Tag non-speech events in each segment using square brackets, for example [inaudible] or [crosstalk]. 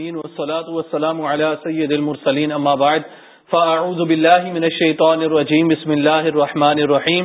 والصلاة والسلام على سید من سلیمائ فارہرجیم بسم اللہ الرحمن الرحیم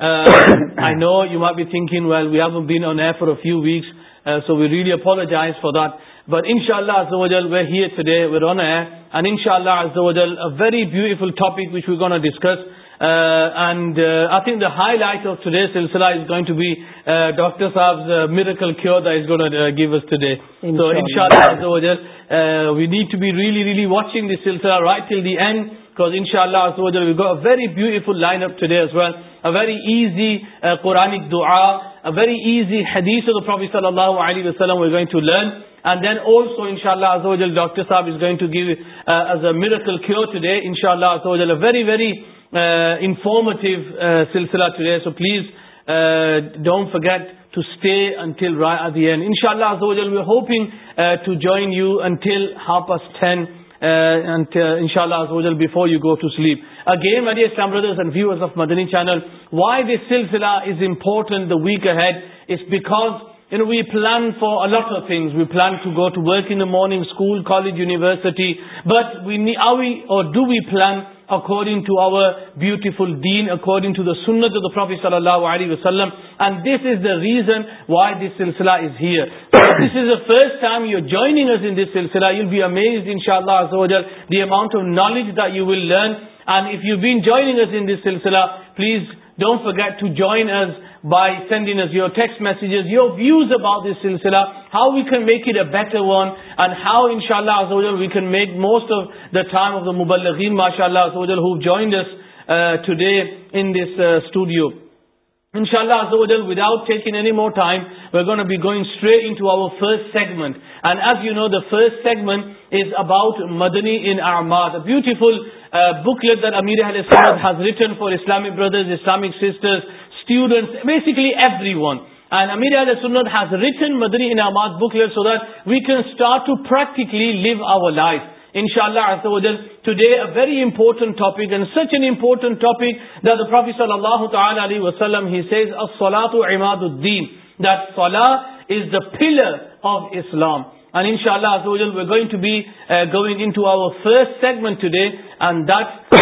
I know you might be thinking, well, we haven't been on air for a few weeks, uh, so we really apologize for that. But inshallah azza wa jal, we're here today, we're on air, and inshallah azza wa jal, a very beautiful topic which we're going to discuss. Uh, and uh, I think the highlight of today's silsila is going to be uh, Dr. Saab's uh, miracle cure that he's going to uh, give us today. Inshallah. So inshallah, uh, we need to be really, really watching this silsila right till the end because inshallah, we've got a very beautiful lineup today as well. Very easy Quranic دعا very easy حدیث صلی اللہ علیہ وسلم to learn and then also ان شاء اللہ doctor صاحب is going to give as a miracle cure today ان شاء اللہ ویری ویری انفارمیٹیو سلسلہ today so please don't forget to stay until رائے ان شاء اللہ we hoping to join you until half past ten ان شاء اللہ چینل وائی دس سلسلہ is important weeks because for all we plan to go to work in morning school college university but we اور do we plan according to our beautiful دین according to the سنت پروفیس صلی اللہ علیہ وسلم reason why this سلسلہ please don't first segment is about مدنیز Islamic sister students, basically everyone. And Amir al Sunnat has written Madri Inamad booklet so that we can start to practically live our life. Inshallah, today a very important topic and such an important topic that the Prophet sallallahu ta'ala alayhi wa sallam, he says, As-salatu imaduddin, that salah is the pillar of Islam. And inshallah, we're going to be uh, going into our first segment today, and this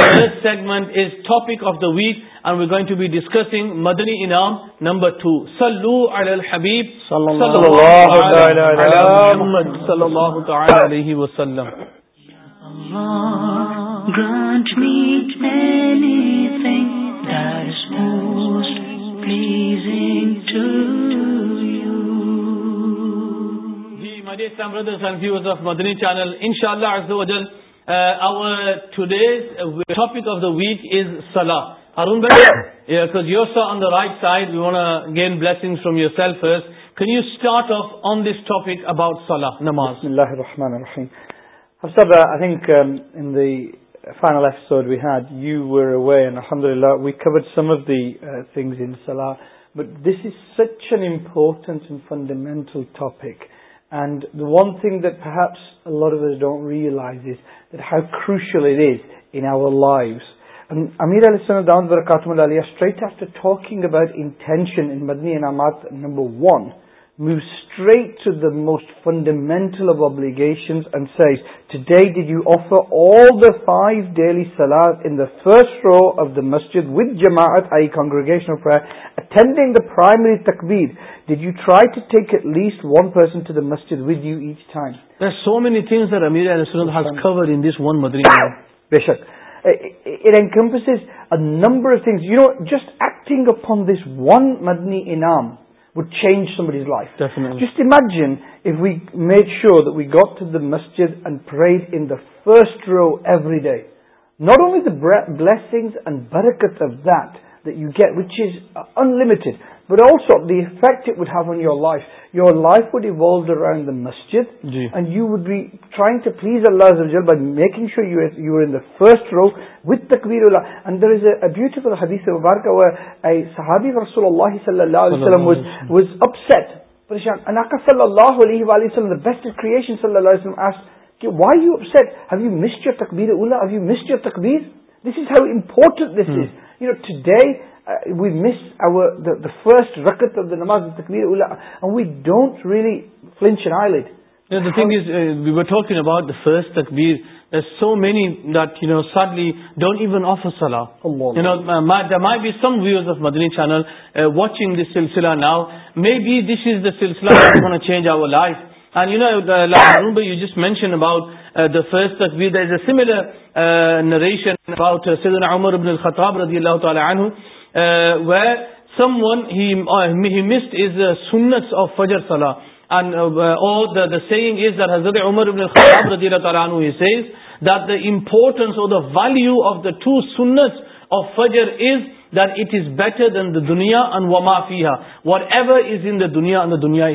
segment is topic of the week and we going to be discussing مدنی انعام number two سلو حبیب مدنی channel ان شاء اللہ topic of the week سلا ارن بک you so on the right side we won gain balm yourselves can you start on this topic about سلح نماز رحمان some of the things in سل but this such an important fundamental topic and دنیا انائیس امیر علی سن کام اللہ after talked intention number one most fundamental of obligation and size today did you offer all the five daily سلام in the first row of the مسجد with جماعت I congregation attending the primary تقویر did you try to take at least one person to the مسجد with you each so meanings it encompass number of thing you know just acting from this one مدنی انعام would change somebody's life. Definitely. Just imagine if we made sure that we got to the masjid and prayed in the first row every day. Not only the blessings and barakat of that, you get which is unlimited without of that would have you life your life would مسجد and you would be trying please Allah making sure حدیث صلی اللہ علیہ وسلم تقبیر تقبیر نماز talk about تکویر so many do sadly don't even of allow my be some views of Madani channel watching this سلسلہ now me be this is the سلسلہ change our life and you know by you just mention about سیملرس the value of the two سنس فجر is this better than دیا معاف was in دنیا دنیا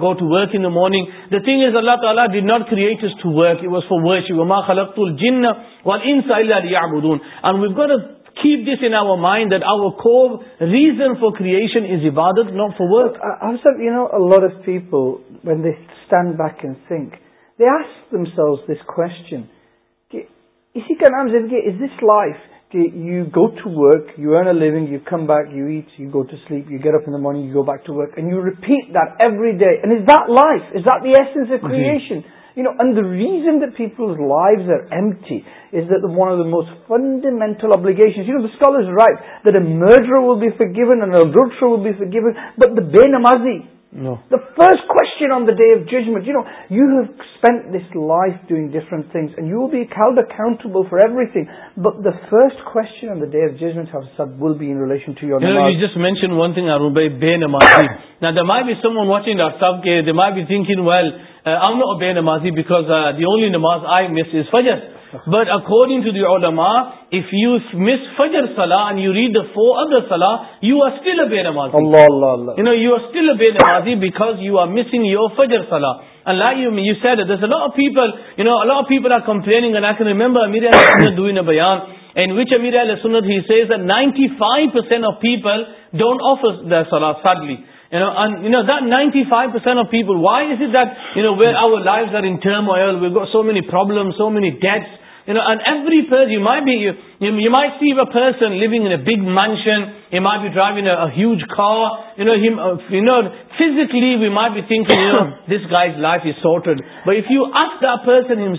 go to work انارنگ the thing is اللہ تعالیٰ keep this in mind reason for creation سوز this question اسی کرنا زندگی از دس لائف کہ you go to work you are a لوگ you come back you you go to sleep you get up in the morning go back to work and you repeat that every day and is that life is that sense a creation you know in reason Peoples لائفیز one of the most fundamental obligation but بے نمازی first کون of judgment you know you have spend this life doing different things you بیوڈ accountable for everything but the first کون day of judgment سب will be in relation to you you just mention well uh, I'm not a bare namazi because uh, the only namaz I miss is Fajr. But according to the ulama, if you miss Fajr Salah and you read the four other Salah, you are still a bare namazi. Allah, Allah, Allah. You know, you are still a bare namazi because you are missing your Fajr Salah. And like you, you said, it, there's a lot of people, you know, a lot of people are complaining and I can remember Amir al-Sunnah doing a bayan in which Amir al-Sunnah, he says that 95% of people don't offer their Salah sadly. Wise نوئر so many ڈیتسرین big mention you my be drive اوج come you know physically we my بیو this guide life shorted but if you آس درسنس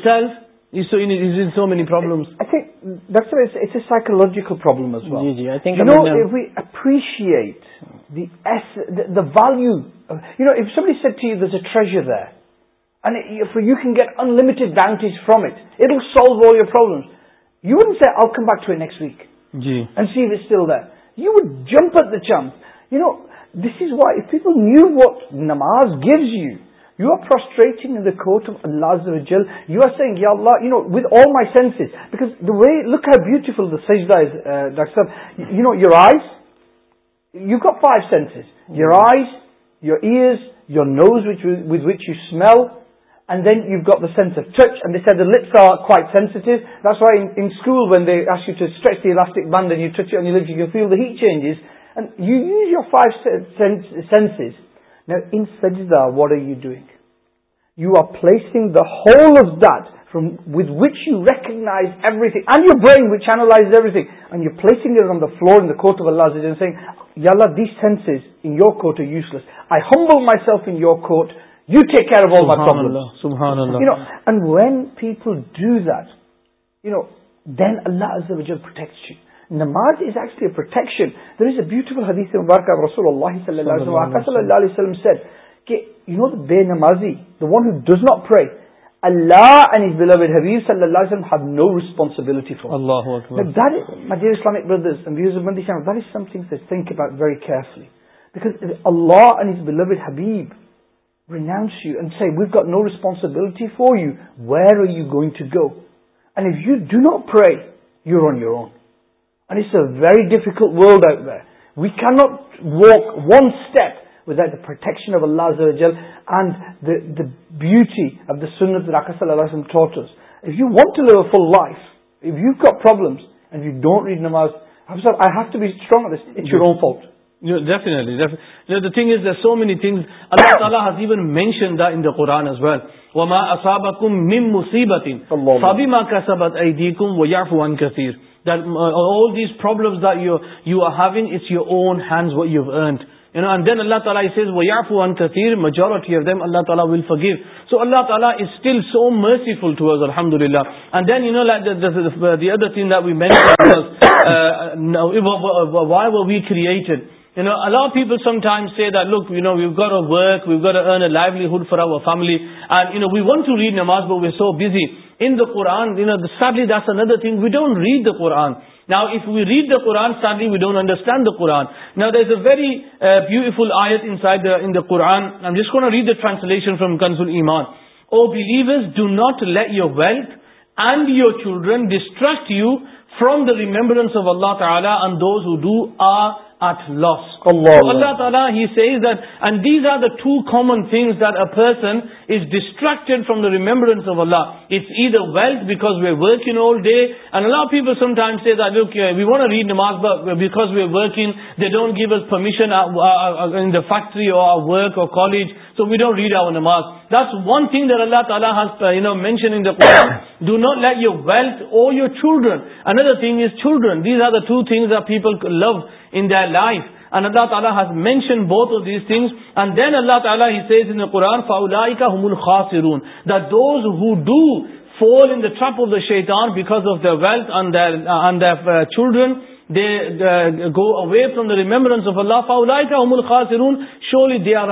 well you you know سبلی set a ٹریجرو can get in limit went from it at will solve O you problem you won see آؤ come back to a next week جی and see ways still though ومپ the champ you know this is why if you you you what namaz givers you you are frustrating quote of اللہ زل you are see you Allah you know what all my sense because the way look beautiful the سج the doctor صاحب you know your eye you got five senses your eyes your ears your nose which you smell and then you گا sensitive school بند feel the he changes in what are you doing you are flexing the hall of the from what which you recognise every thing you being which ایورنگ floors in your coat use less I ہنگو myself int you take when people do that you know then Allah there is a beautiful حدیث رسول اللہ صلی اللہ علیہ walk صلی اللہ علیہ وسلم سیٹ نو بے نازی the one does not pi Allah and حبیب صلی اللہ no responsibility for Allah very carefully because Allah and بلو اڈ حبیب Venice you and we got no responsibility for you where are you going to go and you do not try your your own and it's a very difficult world I we can not walk one step سونی thing Allah Ta'ala You know, and then Allah Ta'ala says, وَيَعْفُوا عَنْ كَثِيرٌ Majority of them, Allah Ta'ala will forgive. So Allah Ta'ala is still so merciful to us, alhamdulillah. And then, you know, like the, the, the, the other thing that we mentioned was, uh, now, why were we created? You know, a lot of people sometimes say that, look, you know, we've got to work, we've got to earn a livelihood for our family. And, you know, we want to read namaz, but we're so busy. In the Quran, you know, sadly that's another thing, we don't read the Quran. Very beautiful آئٹ قرآن read the translation from Kanzul Iman O believers do not let your wealth and your children distrust you from the remembrance of اللہ تعالیٰ اللہ تعالیٰز are the two common تھنگسن distract from the remembrance Allah it's as اتھ بک day فیٹری college so we don't read over this one thing اللہ تعالیٰ do not light you wealth اور two things people ٹرمپ of the شیطان children go away from the remember خاص شو لیڈین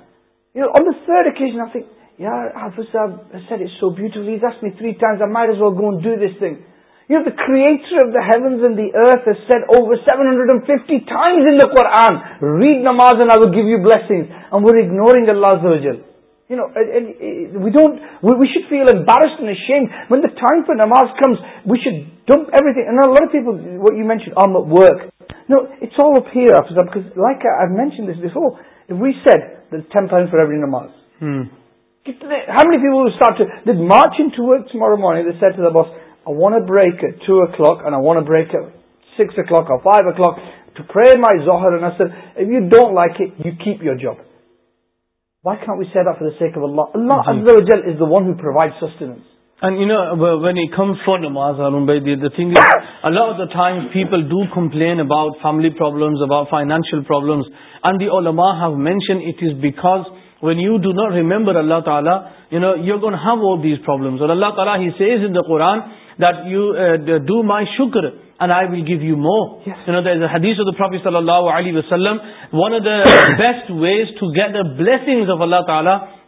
seven hundred ignoring shoot فیل بارش one the تھا نماز comes ویو مینشنشن فروڈ وارچ ان باس و break two clock break six you ڈوٹ like you keeper Allah of this people do complain about family problem when you do not remember اللہ تعالیٰ اللہ تعالیٰ قوران دیٹ یو ڈو مائی شکر and I will give you more حدیس صلی اللہ علیہ وسلم one of the best ways to get بلّہ تعالیٰ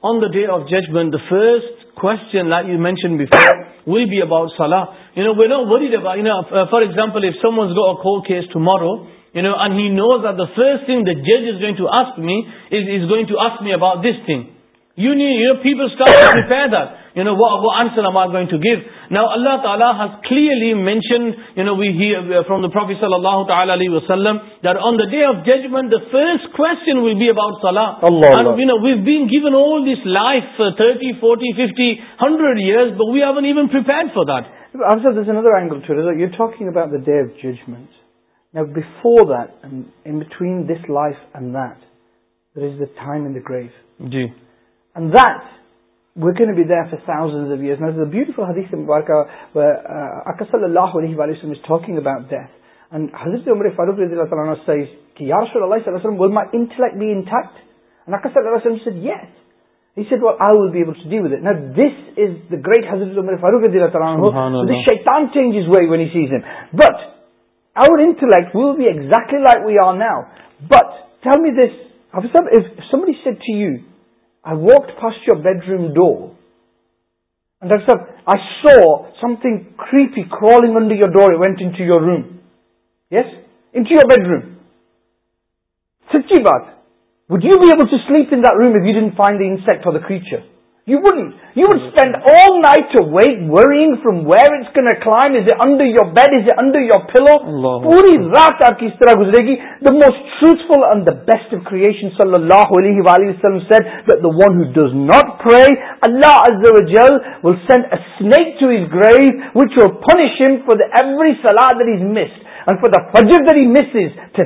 On the Day of Judgment, the first question, like you mentioned before, will be about salah. We're not worried about, uh, for example, if someone's got a court case tomorrow, and he knows that the first thing the judge is going to ask me about this thing. You knew you people تعالیٰز clearly mention from اللہ تعالیٰ جی Farooq but I be exactly walk ف first your be bud rumour doc sahib I saw something creepy calling and the your door went into your room yes into your bedroom سچی بات would you be able to sleep in دیکن find insect فاور داچر you would you would spend all night ٹوک where your bed is a under your pillow پوری رات آپ کی اس طرح گزرے گی the most peaceful and the best creation صلی اللہ علیہ وسلم ون ہو ڈز ناٹ گر Allah is will send a اسک ٹو از گر ونیشنگ فور دا ایوری سلد that is miss for the misses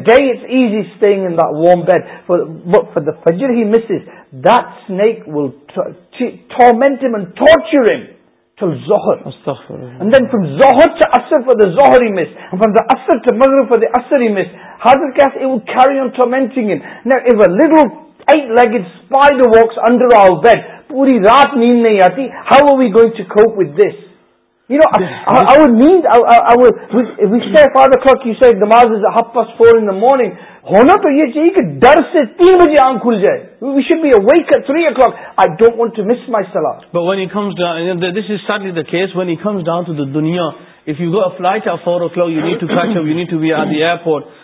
دیک ونٹرین زہر زہر فور دا زہر واک انڈر آور بیٹ پوری رات نیند نہیں آتی ہاؤ وی گوئنگ ٹوپ وس مارنگ ہونا تو یہ چاہیے کہ ڈر سے تین بجے آنکھ کھل جائے three o'clock want my slot ساٹھ ون ایمس ڈاؤن ٹو دنیا اف یو گو اچھا four o'clock you need to flight of you need to be are four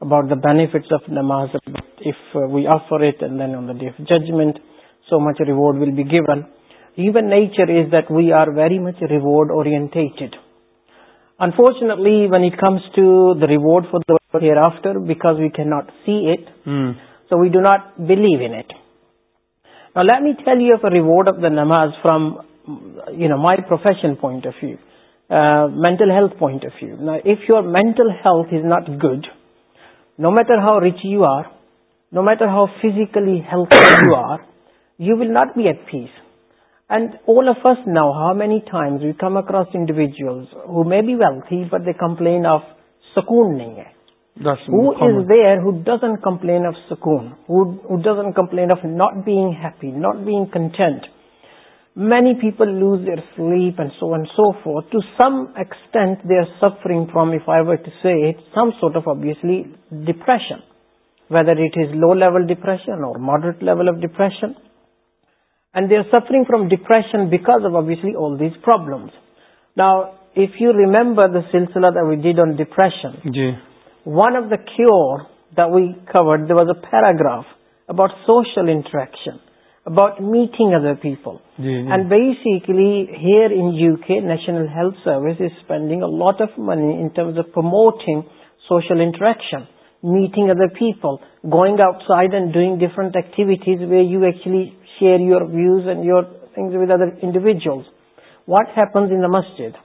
about the benefits of namaz. If uh, we offer it, and then on the day of judgment, so much reward will be given. Even nature is that we are very much reward orientated. Unfortunately, when it comes to the reward for the hereafter, because we cannot see it, hmm. so we do not believe in it. Now let me tell you of a reward of the namaz from, my profession point of view, uh, mental health point of view. Now if your mental health is not good, no matter how rich you are no matter how physically health you are you will not be at peace and all of us know how many times we come across individuals who may be well but the complain of sukoon نہیں ہے doesn't complain of سکونزن complain of not being happy not being content Many people lose their sleep and so on and so forth. To some extent they are suffering from, if I were to say it, some sort of obviously depression, whether it is low level depression or moderate level of depression. And they are suffering from depression because of obviously all these problems. Now, if you remember the silsila that we did on depression, one of the cure that we covered, there was a paragraph about social interaction about meeting other people. And basically here in UK, National Health Service is spending a lot of money in terms of promoting social interaction, meeting other people, going outside and doing different activities where you actually share your views and your things with other individuals. What happens in the masjid?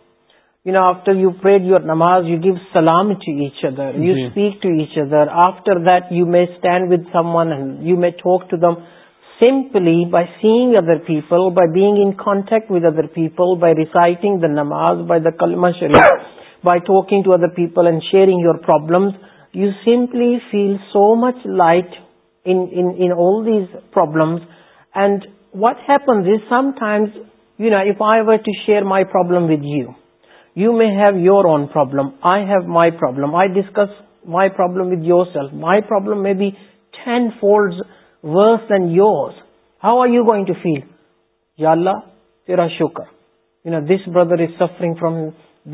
You know, after you prayed your namaz, you give salam to each other, you speak to each other. After that, you may stand with someone and you may talk to them simply by seeing other people, by being in contact with other people, by reciting the namaz, by the kalma sharif, [coughs] by talking to other people and sharing your problems, you simply feel so much light in all these problems. And what happens is sometimes, if I were to share my problem with you, you may have your own problem, I have my problem, I discuss my problem with yourself. My problem may be tenfold worse and your how are you going to feel یا اللہ پیرا شکر you know this brother is suffering from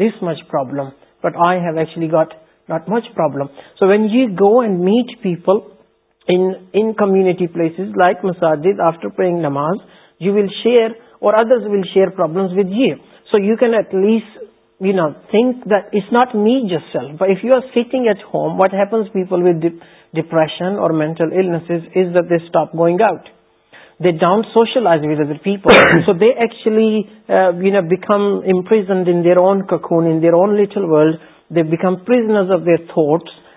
this much problem but I have actually got not much problem so when you go and meet people community place like مساجد after praying namaz you will share or other will share problem with you so you can at least you نا think this not meat you self you are sitting at home what happens people with the depression or mental illnesses is that they stop going out. They don't socialize with other people. [coughs] So they actually, uh, become imprisoned in their own cocoon, in their own little world. They become prisoners of their thoughts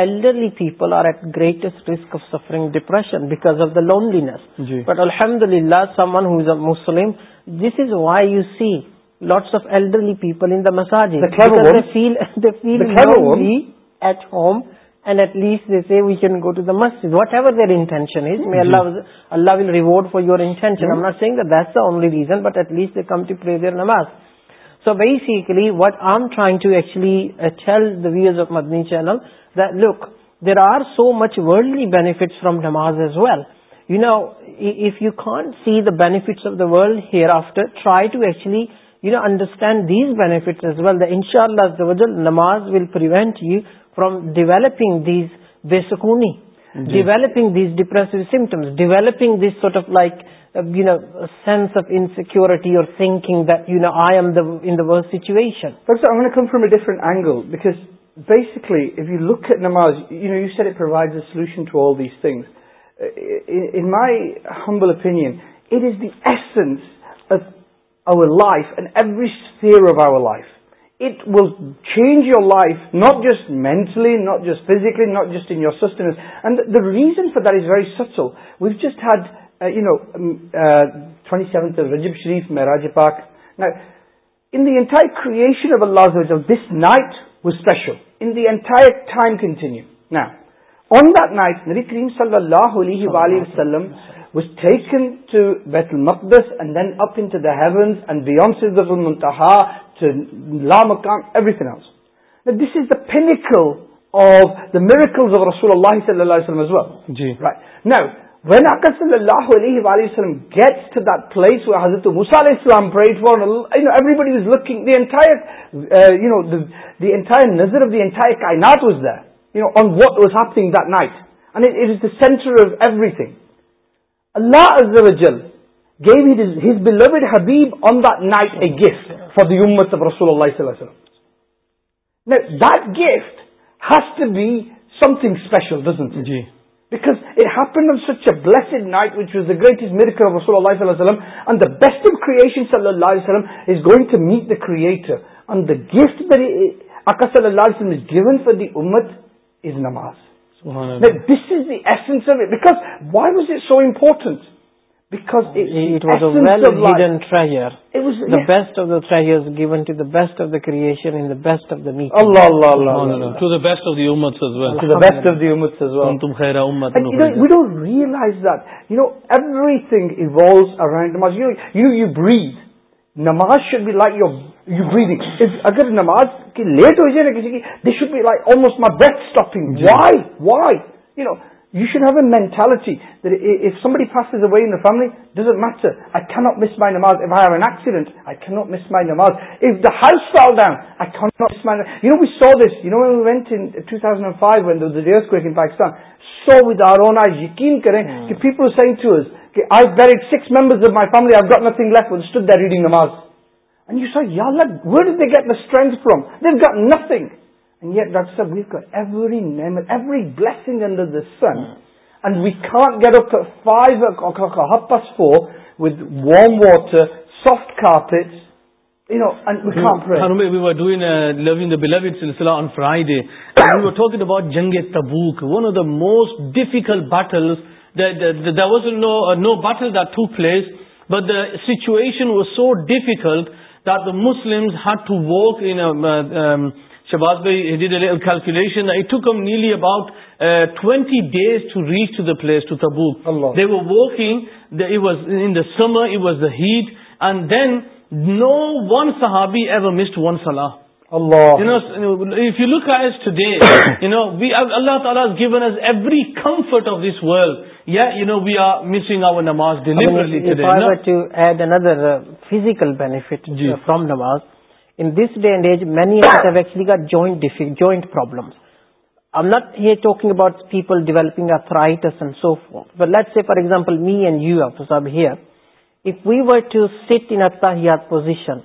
elderly people are at greatest risk of suffering depression because of the loneliness but الحمد للہ someone who is a Muslim this is why you see lots of elderly people massage at home and at least masjid whatever Allah will reward for یورٹین that دالی reason but at least come to pray their نماز so basically what I am trying to easily view us of Madani channel look there are so much worldly benefits from namaz as well you know if you can see the the benefits of the world hereafter try to actually you know understand these benefits as well the ان شاء اللہ namaz will prevent you from developing these بےسکونی developing these depress symptoms developing this sort of like sense of insecurity or basically if you look at namaz you know you set provide the solution to all these thing in my humble opinion it is the essence our life every سیور of our life it will change you our life not just mentally not just physically not just in your sustenance and the reason for this very سچو wait just had you know twenty seventh Rajab Sharif میں راج پاک entire of this night was special in the entire time continuum. Now, on that night, Nabi Karim sallallahu alayhi wa sallam was taken to Bet al-Maqdis and then up into the heavens and beyond Siddharth al-Muntaha to La Makam, everything else. Now, this is the pinnacle of the miracles of Rasulullah sallallahu alayhi wa sallam as well. Right. Now, when Akash sallallahu alayhi wa sallam gets to that place where Hazrat Musa alayhi sallam prayed for, you know, everybody was looking, the entire, uh, you know, the, the entire nazar of the entire kainat was there, you know, on what was happening that night. And it, it is the center of everything. Allah azza wa jal gave his, his beloved Habib on that night a gift for the ummah of Rasulullah sallallahu alayhi wa Now, that gift has to be something special, doesn't it? Mm -hmm. Because blessed night which میرک اللہ وسلم and the best creation صلی اللہ علیہ وسلم is going to metre in the gift اقسہ علیہ وسلم فار دی عمر از نماز this is the essence because why was is so important بیکازنٹ گیون ٹو دف دا کریسٹ ریئلائز نماز should be like you you بری اگر نماز کی لیٹ ہوجائے کی this should be like my بیسٹنگ you should have a mentality میسر آئی ناٹ مس مائی ناز آئی این ایسنٹ آئی کیٹ مس مائی د ماس ایف داؤ دین آئی نا وی سو دس وینٹینس پاکستان سو ود آئی یقین کریں کہ پیپل سینک you as six members of my family reading with they get the string from this got nothing سنڈ ویسٹ فرائی ڈے ٹاک اڈ اباؤٹ جنگ اے تبوک one of the most difficult battle there was no battle this but the situation was so difficult that the Muslim Hare to walk بات کیلک to come نیلی about twenty days to reach to the place to the back they working the summer at was the heat and then no one سہا be acid one سلح today you know we are اللہ تعالیٰ given us every comfort of this world یا in this day and age many actually کا joint joint problem problem talking about people developing arthritis let see for example me and you F صاحب here if we were to sit in تیور position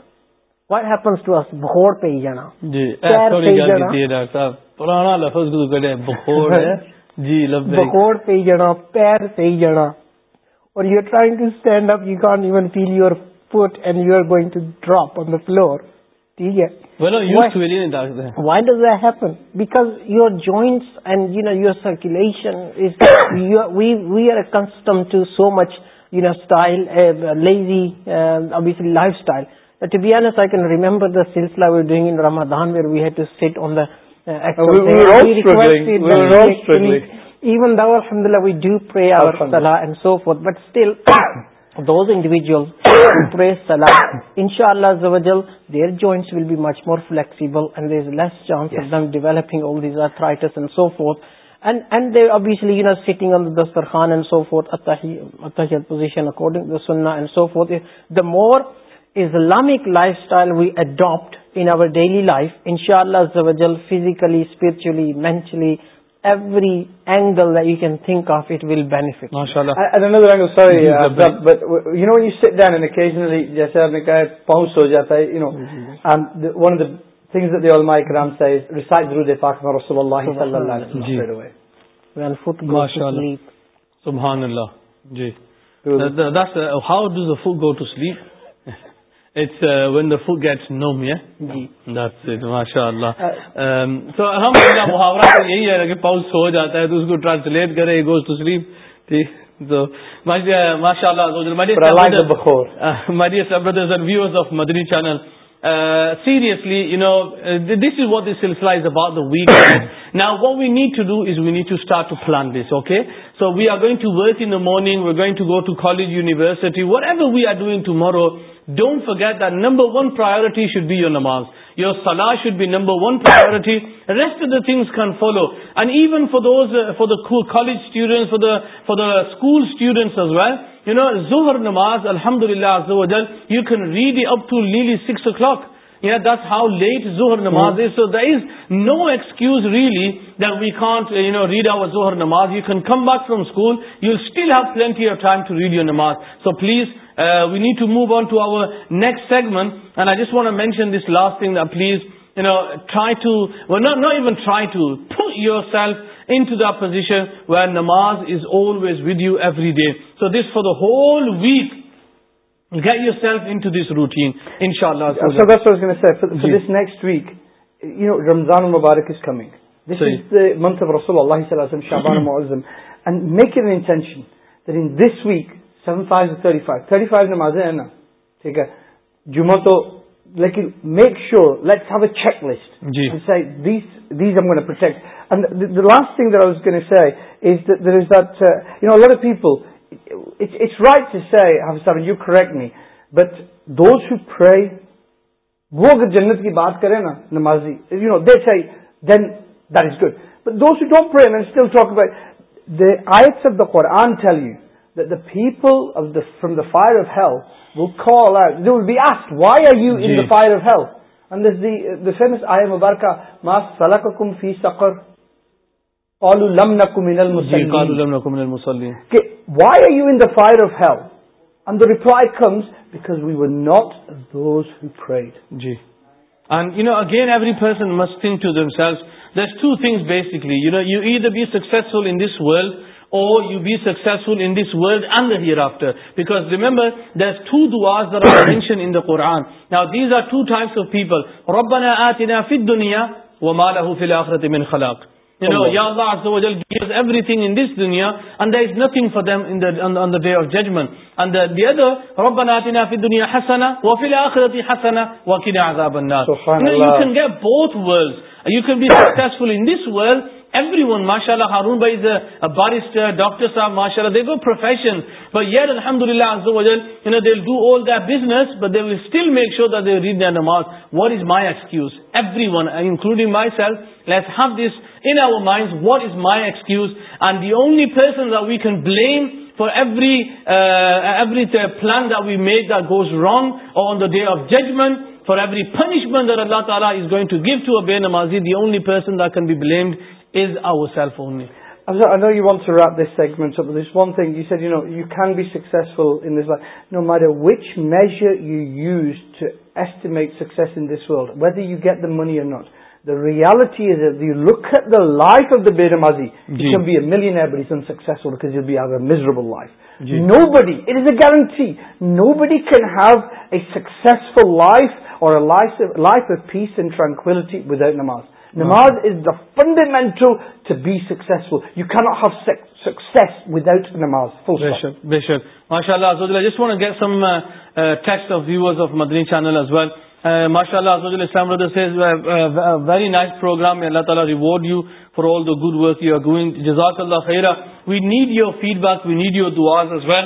what happens to پہ ہی جانا اور you trying to stand even feel your put and you are going to drop on the floor ٹھیک ہے why does happen because your joints and you know your circulation we are accustomed to so much you know style lazy obviously life style to be once I can remember the سلسلہ were doing in Ramadan where we had to set on the even the الحمد للہ we do pray our صلاح and so forth but still those individuals ان شاء اللہ their joints will be much more flexible more is لامک life style we adapt in daily life ان شاء اللہ physically spiritually میں ایوریلنک آف اٹا اللہ جیسے کہ پوچھ ہو جاتا ہے سبحان اللہ جی ہاؤ ڈز دا فو go to sleep it's when the فو گیٹ نو می ماشاء اللہ تو ہم محاورہ یہی ہے کہ پاؤ سو جاتا ہے تو اس کو ٹرانسلیٹ کرے گوز تو سلیپ ٹھیک تو ماشاء اللہ viewers of Madani channel seriously you know this is what this سلسلہ از اباؤٹ دا ویک نا what we need to do is we need to start to plan this okay so we are going to work in the morning we going to go to college university whatever we are doing to Moro don't forget the number one priority should be your نماز your سلح should be number one priority rests can follow and even for these for the collegiate for the for the school زور نماز الحمد للہ can ready up to لی six o'clock this how late زہر نماز سو در از no excuse really زہر نماز you can come back from school you still have paint you try to read you over نماز so please we need to move on to over next segment mention this last please you know try to no even try to to yourself in position و نماز is always video every day so this for the whole week مبارک رسول ہے نا ٹھیک ہے جمع make sure people but pray, وہ اگر جنت کی بات کریں نا نمازی you know they say then that is good but you don't pray still talk the people of the from the fire of call they will be as why are you in fire of سلک کم فی سکر فِي الْآخْرَةِ مِنْ خَلَاقٍ You know, Ya Allah Azza wa Jal gives everything in this dunya and there is nothing for them in the, on, on the day of judgment. And the, the other, رَبَّنَا أَتِنَا فِي الدُّنْيَا حَسَنَا وَفِي الْآخِرَةِ حَسَنَا وَكِنَا عَذَابَ النَّاسِ SubhanAllah. You, know, you can get both worlds. You can be successful in this world. Everyone, mashallah, Harun Bhai is a, a barrister, doctor sahab, mashallah, they go profession. But yet, alhamdulillah, Azza wa Jal, you know, they'll do all their business, but they will still make sure that they read their namaz. What is my excuse? Everyone, including myself, let's have this انائنڈ what is my excuse and the only person the we can blame for every plan the we make the goes wrong day of judgment for every punishment اور اللہ تعالیٰ ریالٹیزیس نو buddies nobody can have a successful life peace and tranquillity without نماز نماز از دا فنڈامنٹلفل you cannot نماز ماشاء اللہ عز وجل اسلام برادر ویری نائس پروگرام میں اللہ تعالیٰ reward you for all the good work you are going جزاک اللہ خیرا we need your feedback we need your دعاز ایز ویل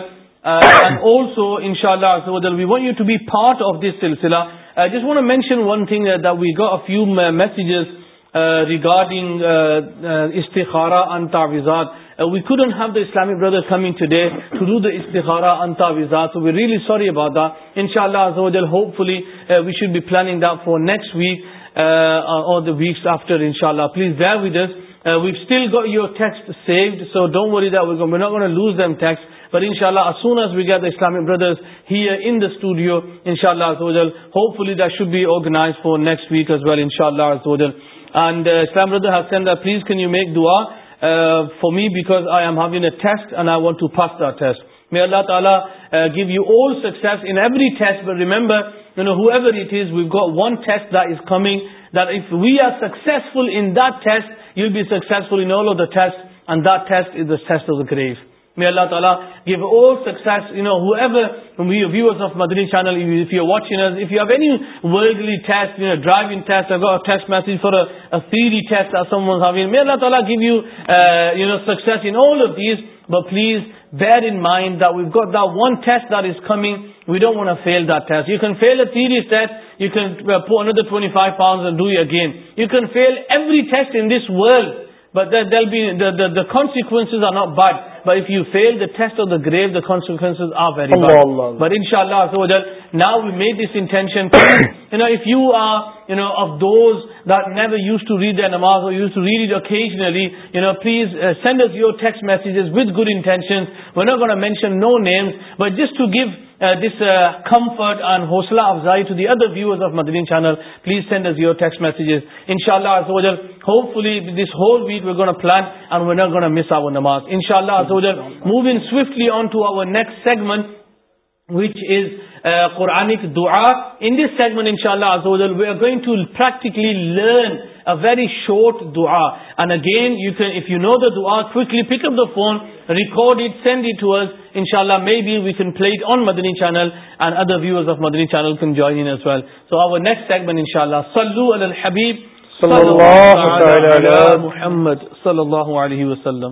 اینڈ آلسو ان شاء اللہ عز we want you to be part of this سلسلہ just want mention one thing that we go a few messages regarding استخارا انتا visa we didn't have the Islamic brothers coming استخارا انتاویزاتی ان شاء اللہ فلی we should be planning for next ویکسٹر انشاء اللہ please wait still got your test saved so don't lose them test پر انشاء اللہ اسلامک بردرز انٹوڈیو ان شاء اللہ should be organise for next week as well ان شاء اللہ and please can you make در for me because I am have ٹھیک آئی وان ٹو فاسٹ می اللہ تعالیٰ give you all six remember we are successful انٹ be successful all of داسٹ and گریز اللہ تعالیٰ اللہ تعالیٰ پلیز دیر وی ڈون دسریزینڈ but but you fails now we made اسٹوریڈ نماز please send us your texts with good intention وینشن no names but just to give this comfort and حوصلہ please send us your text messages ان شاء اللہ next segment which is Quran we are practically learn very short دعا and again you up the دعا pick up phone record send it ان شاء اللہ maybe we can plate other view of مدنی صلی اللہ علیہ وسلم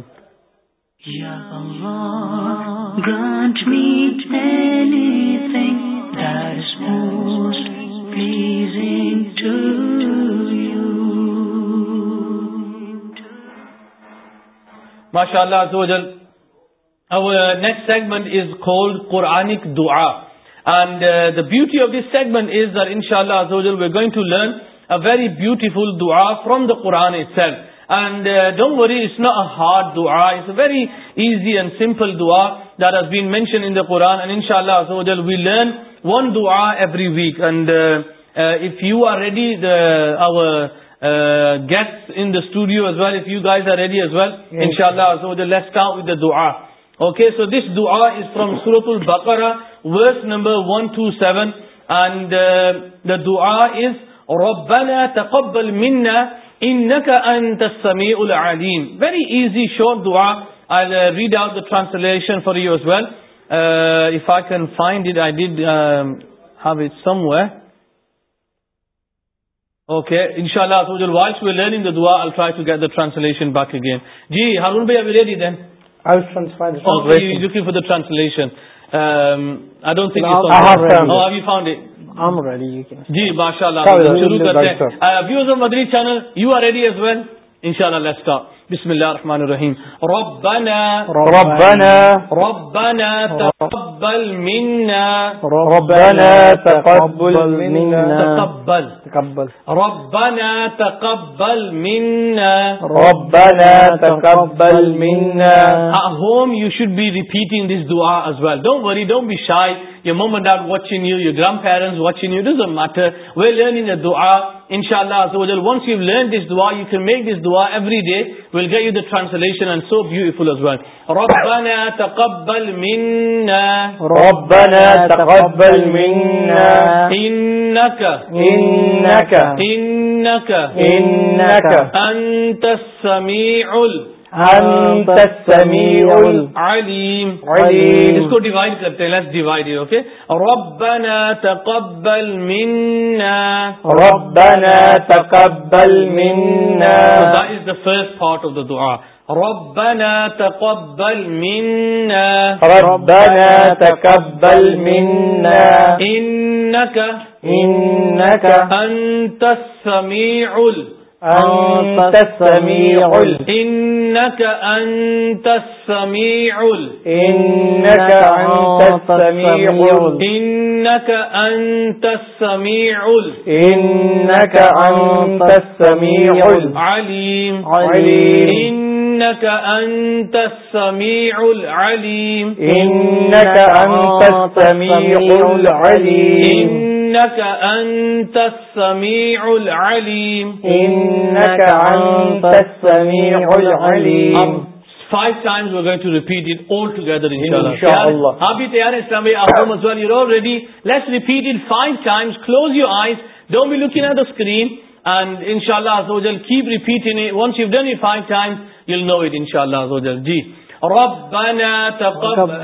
ماشاء اللہ زو اجل نیسٹ سیگمنٹ قورانکیگزیڈ دعا قوران week and you are ready guest Allah okay so this درام سروت المبر ویری ایزی شور دیڈ آؤٹن فار یو ارس ویل فائنڈ ٹرانسلیشن جی ماشاء اللہ ریڈی ایز ویل ان شاء اللہ بسم الله الرحمن الرحيم ربنا ربنا ربنا تقبل منا ربنا تقبل منا تقبل تقبل ربنا تقبل منا ربنا تقبل منا at home you should be repeating this dua as well don't worry don't be shy your mom and dad watching you, your grandparents watching you, it doesn't matter. We're learning the dua, inshallah. Once you've learned this dua, you can make this dua every day. We'll get you the translation and so beautiful as well. ربنا تقبل منا ربنا تقبل منا إنك إنك إنك إنك أنت السميع الأسفل انت السميع العليم اس کو ڈیوائڈ کرتے ہیں لیٹس ڈیوائڈ اٹ اوکے ربنا تقبل منا ربنا تقبل منا that is the first part of the دعا ربنا تقبل منا ربنا تقبل منا انك انك انت السميع العليم انت السميع انك انت السميع انتمی ال اینک ام تسمی انك انت السميع العليم انك انت السميع العليم آپ you radius repeat close you eyes don't we look انٹرینٹ five times you know it ان شاء اللہ جی ربنا تقبل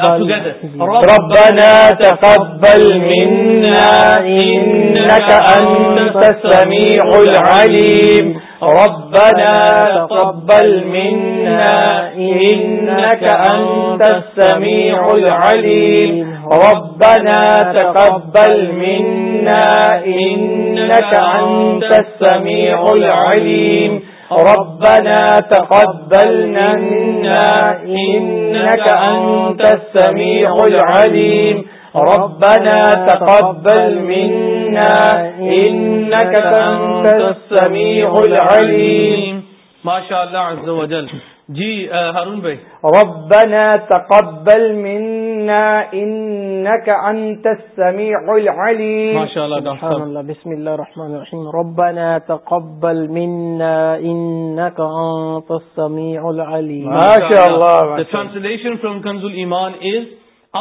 ربنا تقبل منا إنك أنت السميع العليم ربنا تقبل منا إنك أنت السميع العليم ربنا تقبل منا إنك أنت السميع العليم ربنا تقبل منا إنك أنت السميع العليم ربنا تقبل منا إنك أنت السميع العليم ماشاء اللہ عز و جل جی ہارون بھائی ربنا تقبل منا انك انت السميع العليم ما اللہ الله سبحان بسم اللہ الرحمن الرحیم ربنا تقبل منا انك انت السميع العليم ما شاء الله The translation from Kanzul Iman is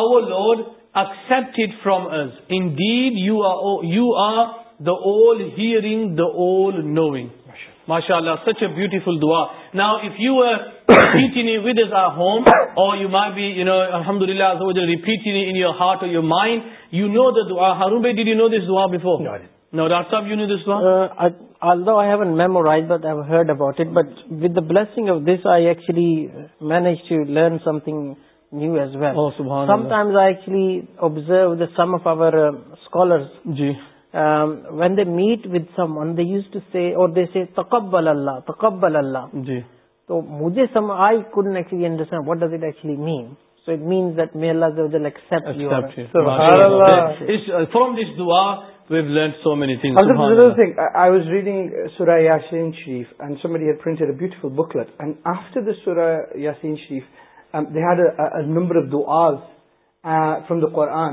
our Lord accept it from us indeed you are you are the all hearing the all knowing ماشاء اللہ سچ اے بوٹیفل دعا ناؤ یو ارچ آر ہوم اور بلس مین لرنگرو some of over جی when they meet with some داس to see اور سورا یاسین شیف they hear do from the Quran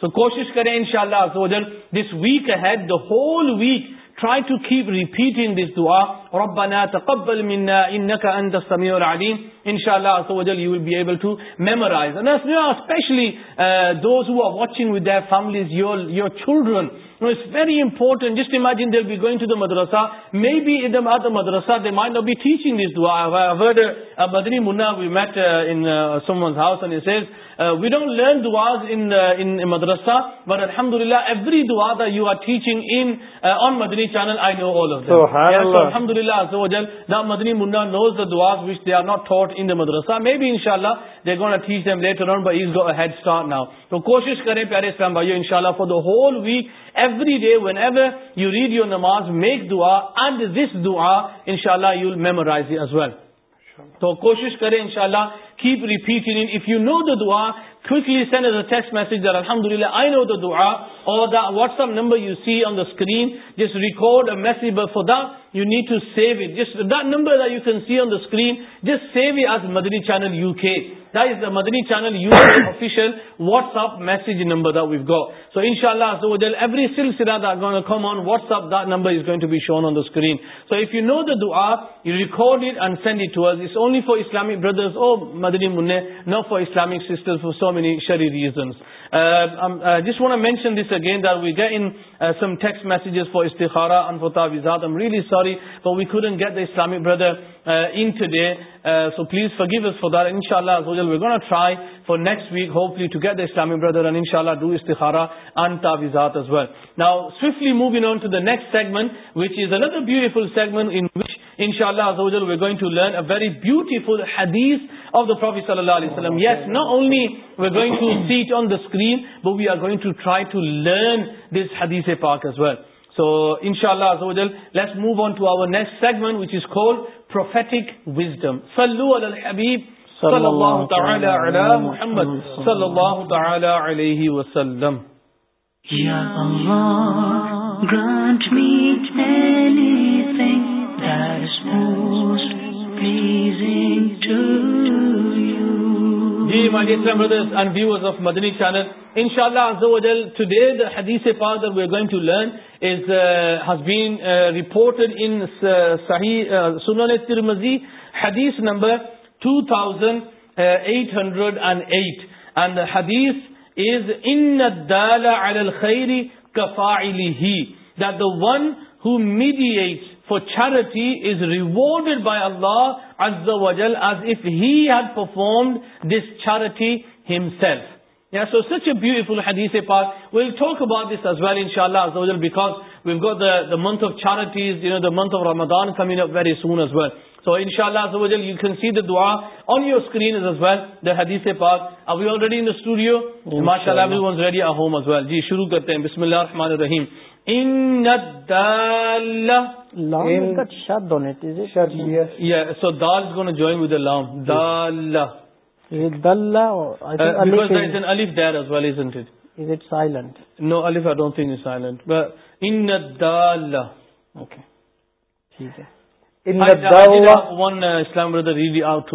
so کوشش کریں ان شاء اللہ دس ویک ہیڈ week try to keep repeating this dua ربنا تقبل منا انك انت السميع العليم inshallah so well you will be able to memorize and especially uh, those who are watching with their families your your children مدرسا مدرسہ مدنی منا نوز نوٹ مدرسہ for the whole week every day whenever you read your نماز make در and this دو are ان شاء اللہ you will memorise as well تو کوشش کریں ان شاء اللہ کیپ ری فیچرلی الحمد للہ I know the the WhatsApp number you see on the screen this record message for the you need to save them you can see on the screen just saves مدری channel you کے مدری channel message number so if you know دریکارڈ and send to only for Islamic brothers Madani من no for Islamic sister for so مین شری ریزنگ mentions again the get messages for استخارا we couldn't get Islamic brother so please for goes for دن شہر we go nut try for next week hope to get بردرخارا move انسٹ segment which is other beautiful segment ان شاء اللہ حدیث of دافی علیہ ٹو سیٹ آن درینگ to try to learn so ان شاء اللہ نیکسٹ سیگمنٹ وچ از کو رپورٹڈ ترمزی حدیث number two thousand eight hundred and eight and حدیث the one who mediates شرو کرتے ہیں بسم اللہ رحمان الرحیم لونی چیز یس سو دال گو ناٹ نو الف ڈونکنٹ اسلام بردر ریڈ آؤٹ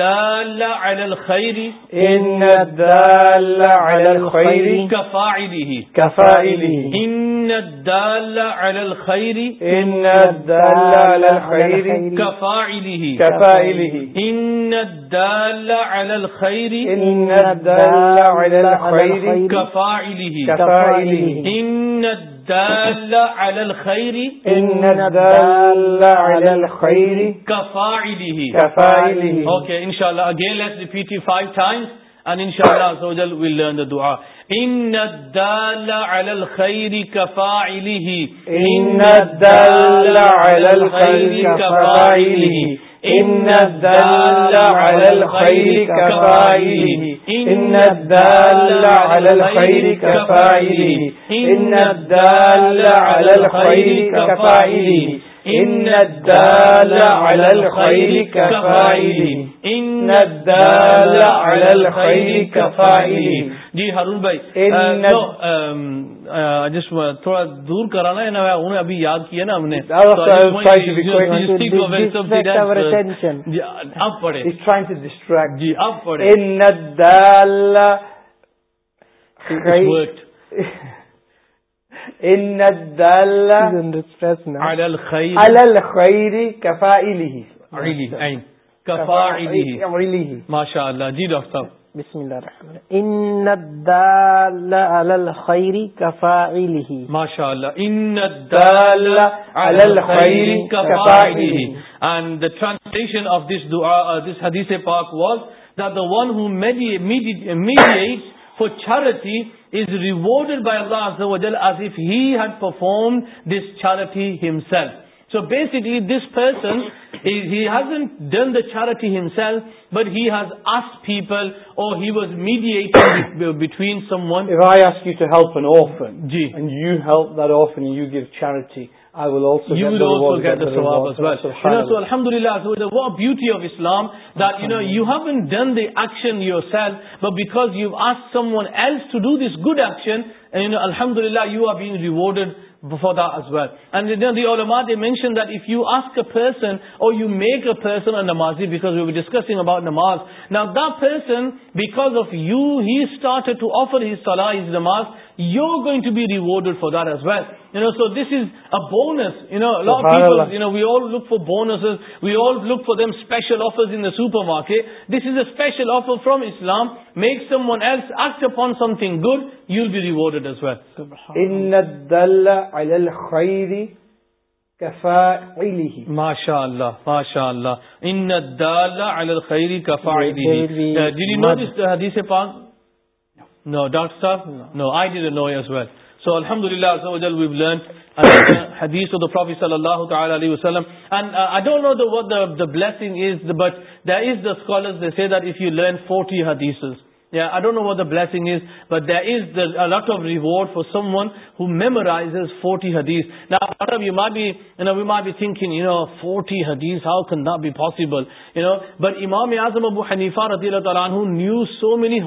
ان الدال على الخير كفاعله كفاعله ان الدال على الخير ان كفاعله كفاعله ان دال كفاعله کفا علی الدال على الخير ان الدال على الخير كفاعله كفاعله اوكي ان شاء الله again let's repeat it five times and ان شاء الله سوجل we learn the dua ان الدال على الخير كفاعله ان الدال على الخير كفاعله ان الدال على الخير كفاعله ان الدال على الخير كفاعله ان الدال على الخير كفاعله ان الدال على الخير كفاعله ان الدال على الخير كفاعله جی ہارون بھائی جسم تھوڑا دور کرانا ہے نا انہیں ابھی یاد کیا نا ہم نے اب اب پڑھے پڑھے جی ان [laughs] ماشاء اللہ جی ڈاکٹر صاحب بسم اللہ الرحمن الخری کفا ماشاء اللہ ان دال الخری کفا and the translation of this this حدیث پاک was the the one hot for charity is rewarded by اللہ عز و جل as if he had performed this charity himself so basically this person ہیارٹی سیل بٹ ہیز آس پیپل اور for the mention دف you ask a person you میکسن discussing about not درسن because of you had to offers داز you going to be rewarded for دزبر You know, so this is a bonus. You know, a lot of people, you know, we all look for bonuses. We all look for them special offers in the supermarket. This is a special offer from Islam. Make someone else act upon something good, you'll be rewarded as well. إِنَّ الدَّلَّ عَلَى الْخَيْرِ كَفَاعِلِهِ ما شاء الله, ما إِنَّ الدَّلَّ عَلَى الْخَيْرِ كَفَاعِلِهِ Did you know this hadith? pak? No, Dr. Saf? No, I didn't know it as well. سو الحمد للہ صلی اللہ تعالی علیہ وسلم بلیسنگ بٹ دیر سم ونائز فورٹی پاسبل بٹ امام اب حنیفا رضی اللہ سونیز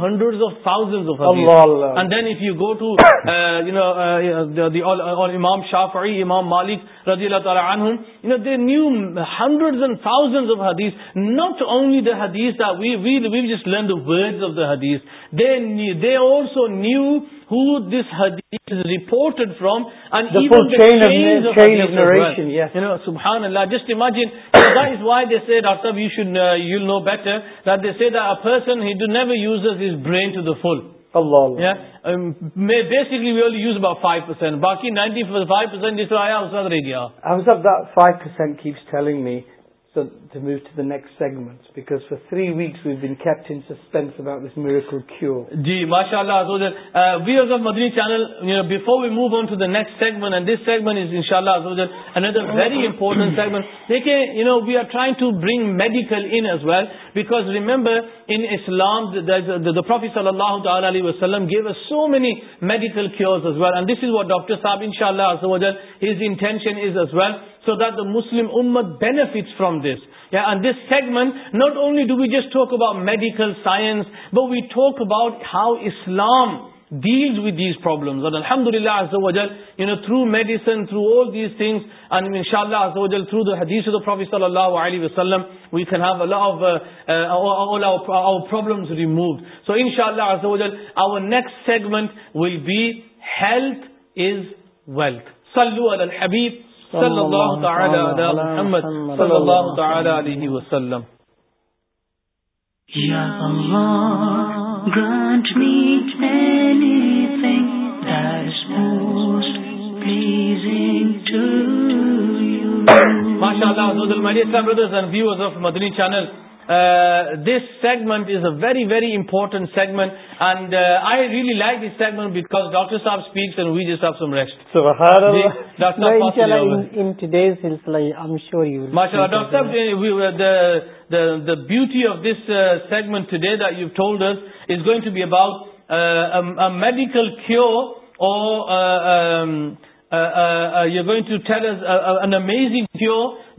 رضی اللہ تعالیٰ حدیث they also new who this reported from جسٹین فل بیسکلی فائیو پرسینٹ باقی نائنٹی فائیو پرسینٹ رہ گیا to move to the next segment because for three weeks we've been kept in suspense about this miracle cure. Ji, mashallah. So uh, viewers of Madri channel, you know, before we move on to the next segment, and this segment is inshallah, so that another very important segment. Dekhe, you know, we are trying to bring medical in as well because remember in Islam, the, the, the Prophet sallallahu alayhi wa sallam gave us so many medical cures as well. And this is what Dr. Saab, inshallah, so that his intention is as well. So that مسلمل how Islam deals تھروس ریمو so ان شاء اللہ next segment will be health صلی اللہ تعالی علی محمد صلی اللہ تعالی علیہ وسلم ماشاء اللہ حضرت المجید صاحب brothers and viewers of Madani channel this segment is a very very important segment and I really like this segment صاحب ڈاکٹر صاحب beauty of this segment today you told is going to be about medical کھیو یار going to ٹھیک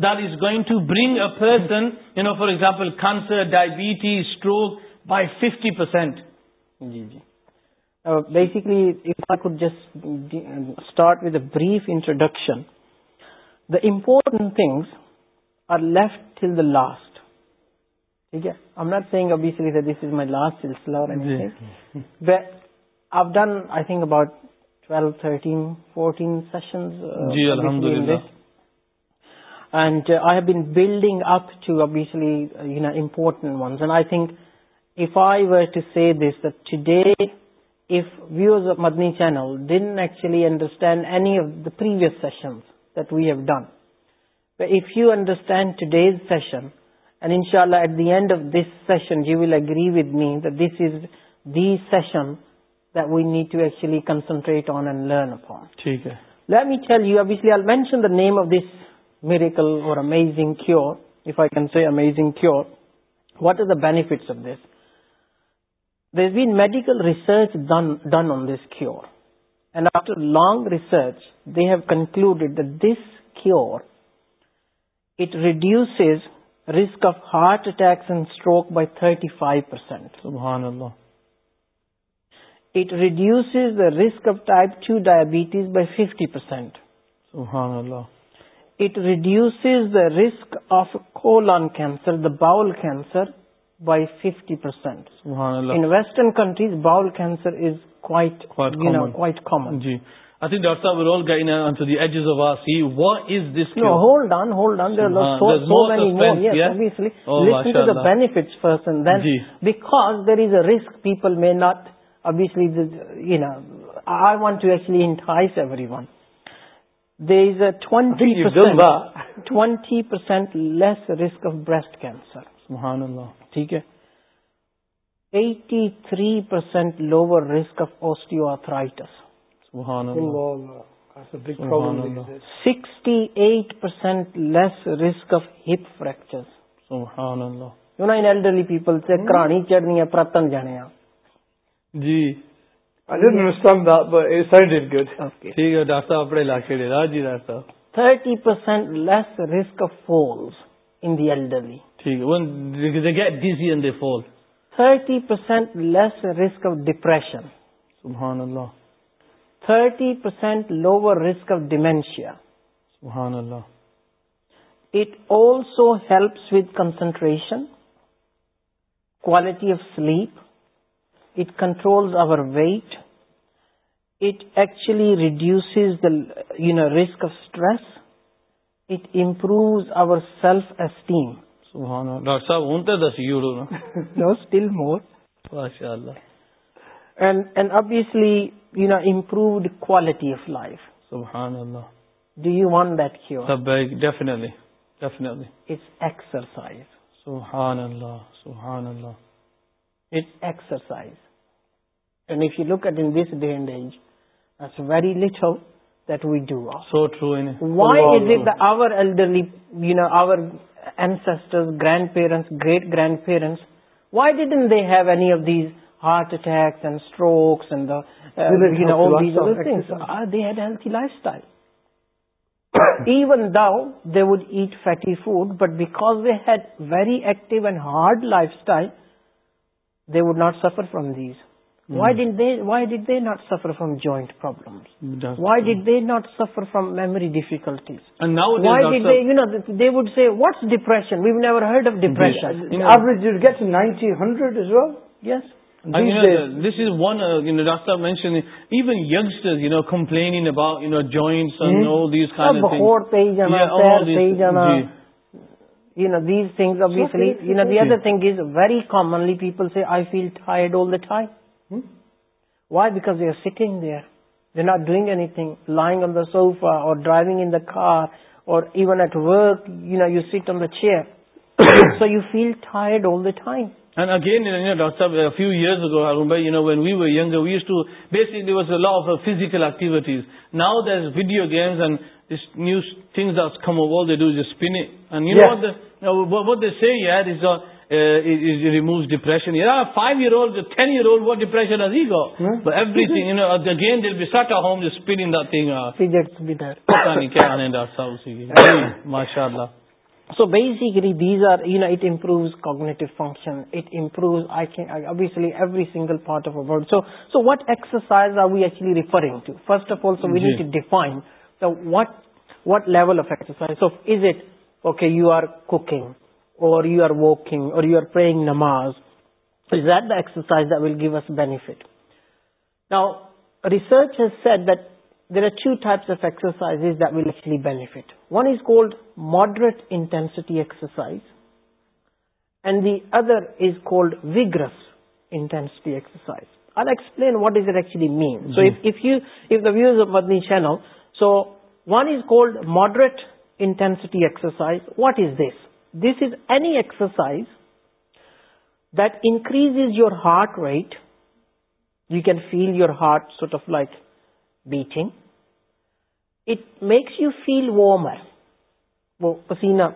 is going to بری ارزن you know for example cancer diabetes stroke by fifty percent جی جی basically just start with a brief introduction the important things are left till the last am not seeing اب بیس ری this is my last سلسلہ up done I think about 12, 13, 14 sessions. Alhamdulillah. And uh, I have been building up to obviously, uh, important ones. And I think if I were to say this, that today, if viewers of Madani channel didn't actually understand any of the previous sessions that we have done, but if you understand today's session, and inshallah at the end of this session, you will agree with me that this is the session that we need to actually concentrate on and learn upon. Let me tell you, obviously I'll mention the name of this miracle or amazing cure, if I can say amazing cure. What are the benefits of this? There's been medical research done on this cure. And after long research, they have concluded that this cure, it reduces risk of heart attacks and stroke by 35%. Subhanallah. It reduces the risk of type two diabetes by fifty percent it reduces the risk of colon cancer the bowel cancer by fifty percent western countries bowel cancer ازن جیسن back there is a risk people may not I want to ایکچولیس every one they is a twenty percent percent risk of breast cancer eighty three percent lower risk of osteoarthritis sixty eight percent risk of hip فریکچرلی people سے کرانی چڑھنی پرتن جانے جی, جی، ٹھیک ہے doctor صاحب اپنے جی، thirty percent less risk of dementia quality of sleep it control our weight it actually reduces you نا risk of stress it improves our self esteem doctor ابوئسلیمپرو دلٹی of life do you want دٹلیٹلی it's exercise very little that we do true why is it our our ancestor grand parents great grand parents why did they have any of these heart attack strokes they had life style even though they would eat fatty food but back they had very active and hard life style they would not suffer from these why did why did they not suffer from joint problem why did they not suffer from memory difficulties no they would see with depression we Wade نیورڈ depression even یگسٹرو you know these thing the other thing is very commonly people say I feel tie ڈول why because not doing any thing lying sofa driving in the car or chair فیوز to basic low of physical activities now this video games new things does removes depression five year old ten year old what depression is he go every thing you know again دل be sit home you speed in the thing پتہ نہیں کیا آنے doctor صاحب اسی کی ماشاء اللہ So basically, these are, you know, it improves cognitive function. It improves, I can, obviously, every single part of a word. So, so what exercise are we actually referring to? First of all, so we need to define the what, what level of exercise. So is it, okay, you are cooking. You are walk or you are praying namaz that the exercise will give us benefit نا research set دائپس of exercise will actually but one is called moderate intensity exercise and the other is called vigorous intensity exercise I explain what is Italy mean so the views so one is called moderate intensity exercise what is this this is any exercise that increases your heart rate you can feel your heart sort of like beating it makes you feel warmer وہ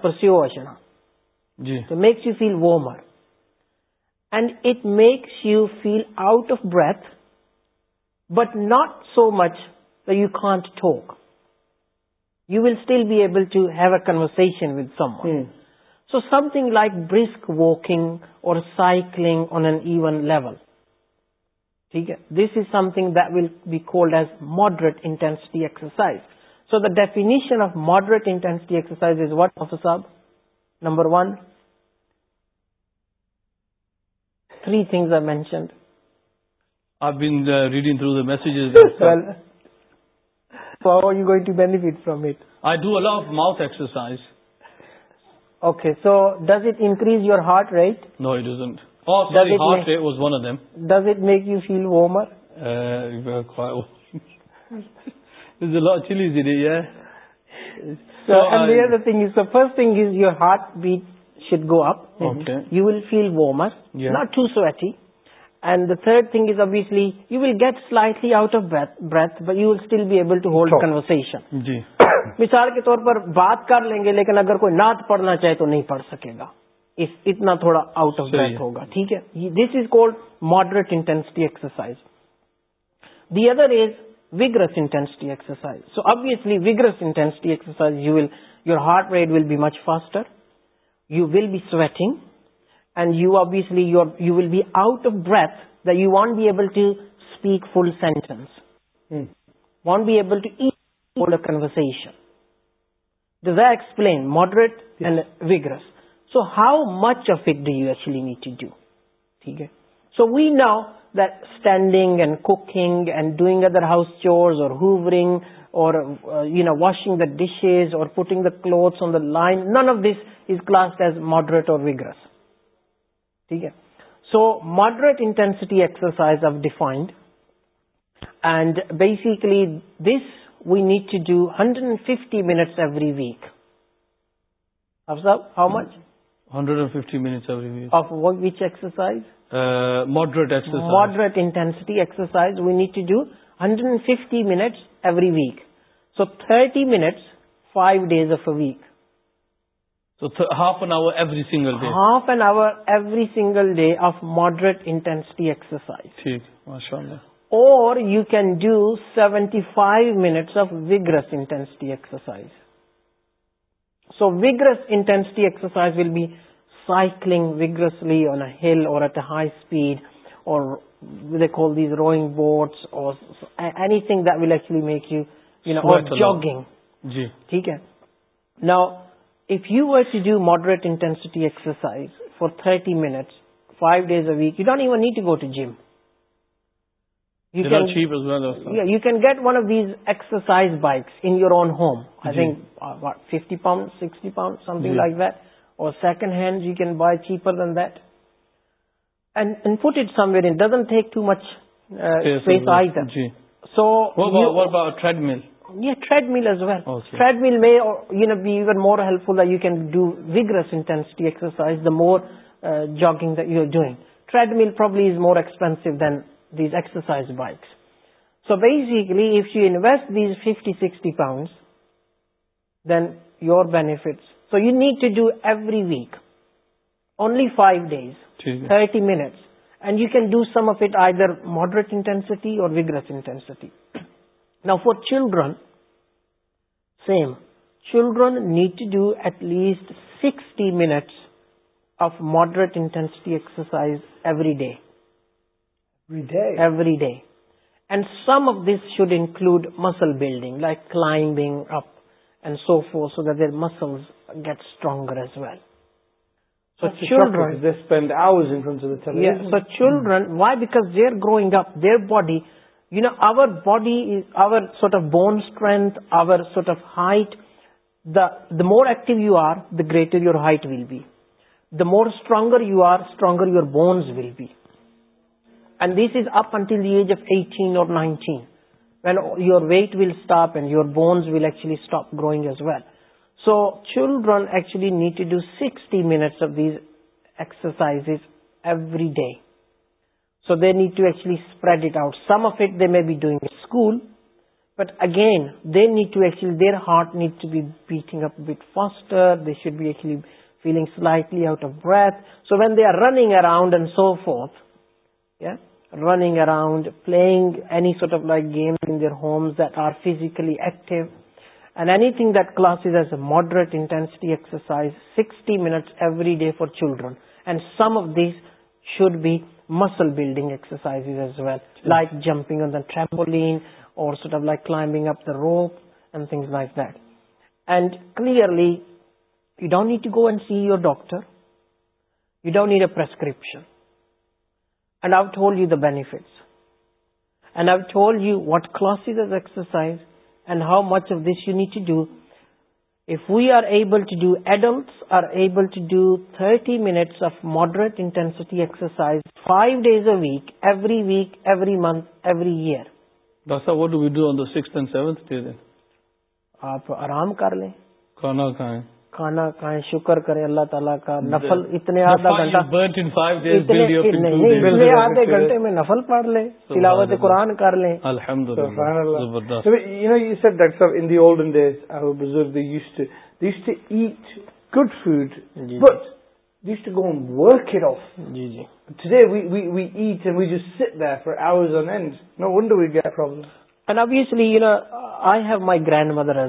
پرسیو اچنا makes you feel warmer and it makes you feel out of breath but not so much you can't talk you will still be able to have a conversation with some so something brisk walking or cycling on an even level ٹھیک ہے this is something will be called as moderate intensity exercise so the definition of moderate intensity exercise is water صاحب number one three things are mentioned red throws you go to benefit from it I do moderate exercise okay so does it increase your heart rate does it make you feel which first thing is your heart beat show up you will feel warmer not to so at and the third thing is obviously you will get slightly out of breath but you will still be able to hold conversation جی مثال کے طور پر بات کر لیں گے لیکن اگر کوئی نعت پڑھنا چاہے تو نہیں پڑھ سکے گا اتنا تھوڑا آؤٹ آف بری ہوگا ٹھیک ہے this is called moderate intensity exercise the other is vigorous intensity exercise so obviously vigorous intensity exercise you will your heart rate will be much faster you will be sweating and you obviously you will be out of breath, that you won't be able to speak full sentence, hmm. won't be able to hold a conversation. Does that explain moderate and vigorous? So how much of it do you actually need to do? Okay. So we know that standing and cooking and doing other house chores or hoovering or uh, washing the dishes or putting the clothes on the line, none of this is classed as moderate or vigorous. ٹھیک ہے so moderate intensity exercise of defined and basically this we need to do hundred and fifty minutes every week صاحب how much hundred fifty exercise moderate moderate intensity exercise we need to do hundred and fifty minutes every week so thirty minutes five days of a week half an single day half an hour every single day of moderate intensity exercise ماشاء اللہ or you can do seventy five minute of vigorous intensity exercise so vigorous intensity exercise will be cycling vigorously or if you ویس do moderate exercise for thirty minute five days a week you don't need to go gym you can get one of these exercise bike your own home I think fifty pound sixty pound something like there second hand you can buy cheaper than دینڈ somewhere doesn't take too much so the mill treadmill is well treadmill میں you are more helpful ہے you can do vigorous intensity exercise the more jogging you are doing treadmill probably is more expensive than these exercise bike so basically if you invest these fifty sixty pounds then your benefit so you need to do every week only five days thirty minutes and you can do some of it I there moderate intensity or Now for children, same. Children need to do at least 60 minutes of moderate intensity exercise every day. Every day? Every day. And some of this should include muscle building, like climbing up and so forth, so that their muscles get stronger as well. So children, they spend hours in front of the television. Yeah, so children, why? Because they're growing up, their body you know, our body is, our sort of bone strength, our sort of height, the more active you are, the greater your height will be. The more stronger you are, stronger your bones will be. And this is up until the age of 18 or 19, when your weight will stop and your bones will actually stop growing as well. So children actually need to do 60 minutes of these exercises every day. So they need to actually spread it out. Some of it they may be doing at school, but again, they need to actually, their heart needs to be beating up a bit faster. They should be actually feeling slightly out of breath. So when they are running around and so forth, running around, playing any sort of like games in their homes that are physically active, and anything that classes as a moderate intensity exercise, 60 minutes every day for children. And some of these should be muscle building exercises as well, like jumping on the trampoline or sort of like climbing up the rope and things like that. And clearly, you don't need to go and see your doctor. You don't need a prescription. And I've told you the benefits. And I've told you what classes as exercise and how much of this you need to do if we are able to ڈڈلٹ are able to do thirty minute of moderate intensity exercise five days a week every week every month every year وٹا six آپ آرام کر لیں کھانا کھائیں کھانا کھائیں شکر کریں اللہ تعالیٰ کا نفل اتنے آدھا گھنٹہ اتنے آدھے گھنٹے میں نفل پڑھ لیں تلاوت قرآن کر لیں الحمد للہ good feed go work of جی جی الحمد للہ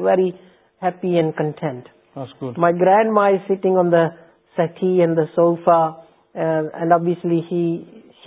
very happy and content my grandma's sitting on the settee sofa obviously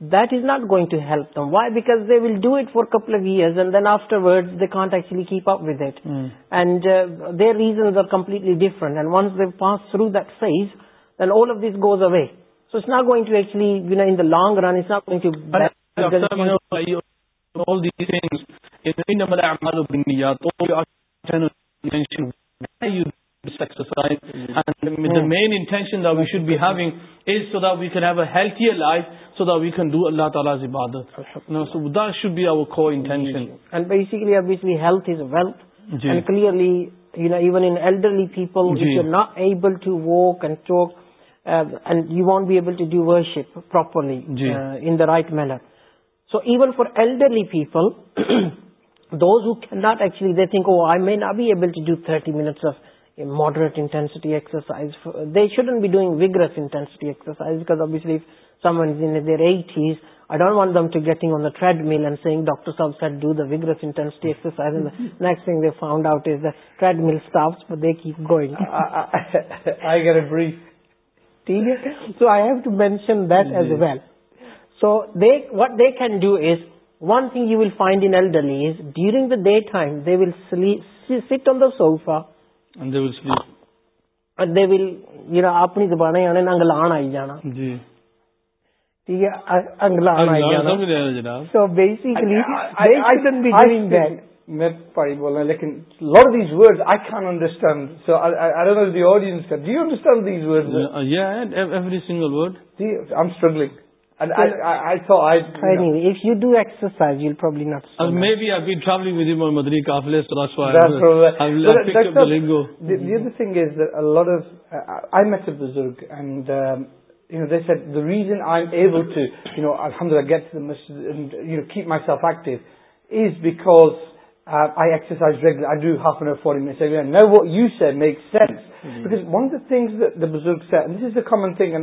that is not going to help them. Why? Because they will do it for a couple of years and then afterwards they can't actually keep up with it. Hmm. And uh, their reasons are completely different. And once they've passed through that phase, then all of this goes away. So it's not going to actually, in the long run, it's not going to... all these things, all you mentioned, why you so even for elderly people those who کی ماڈریٹین be ڈوئنگسلیز I don't want to getting on treadmill see ڈاکٹرسائز the found out مل going so I will so they what they keel find during the daytime they will sit on the sofa اپنی زبان آنے انگلان آئی جانا جی ٹھیک ہے لگ not reason I am able to الحمد للہ get you key fact is back makes one of the بزرگ sit is the common thing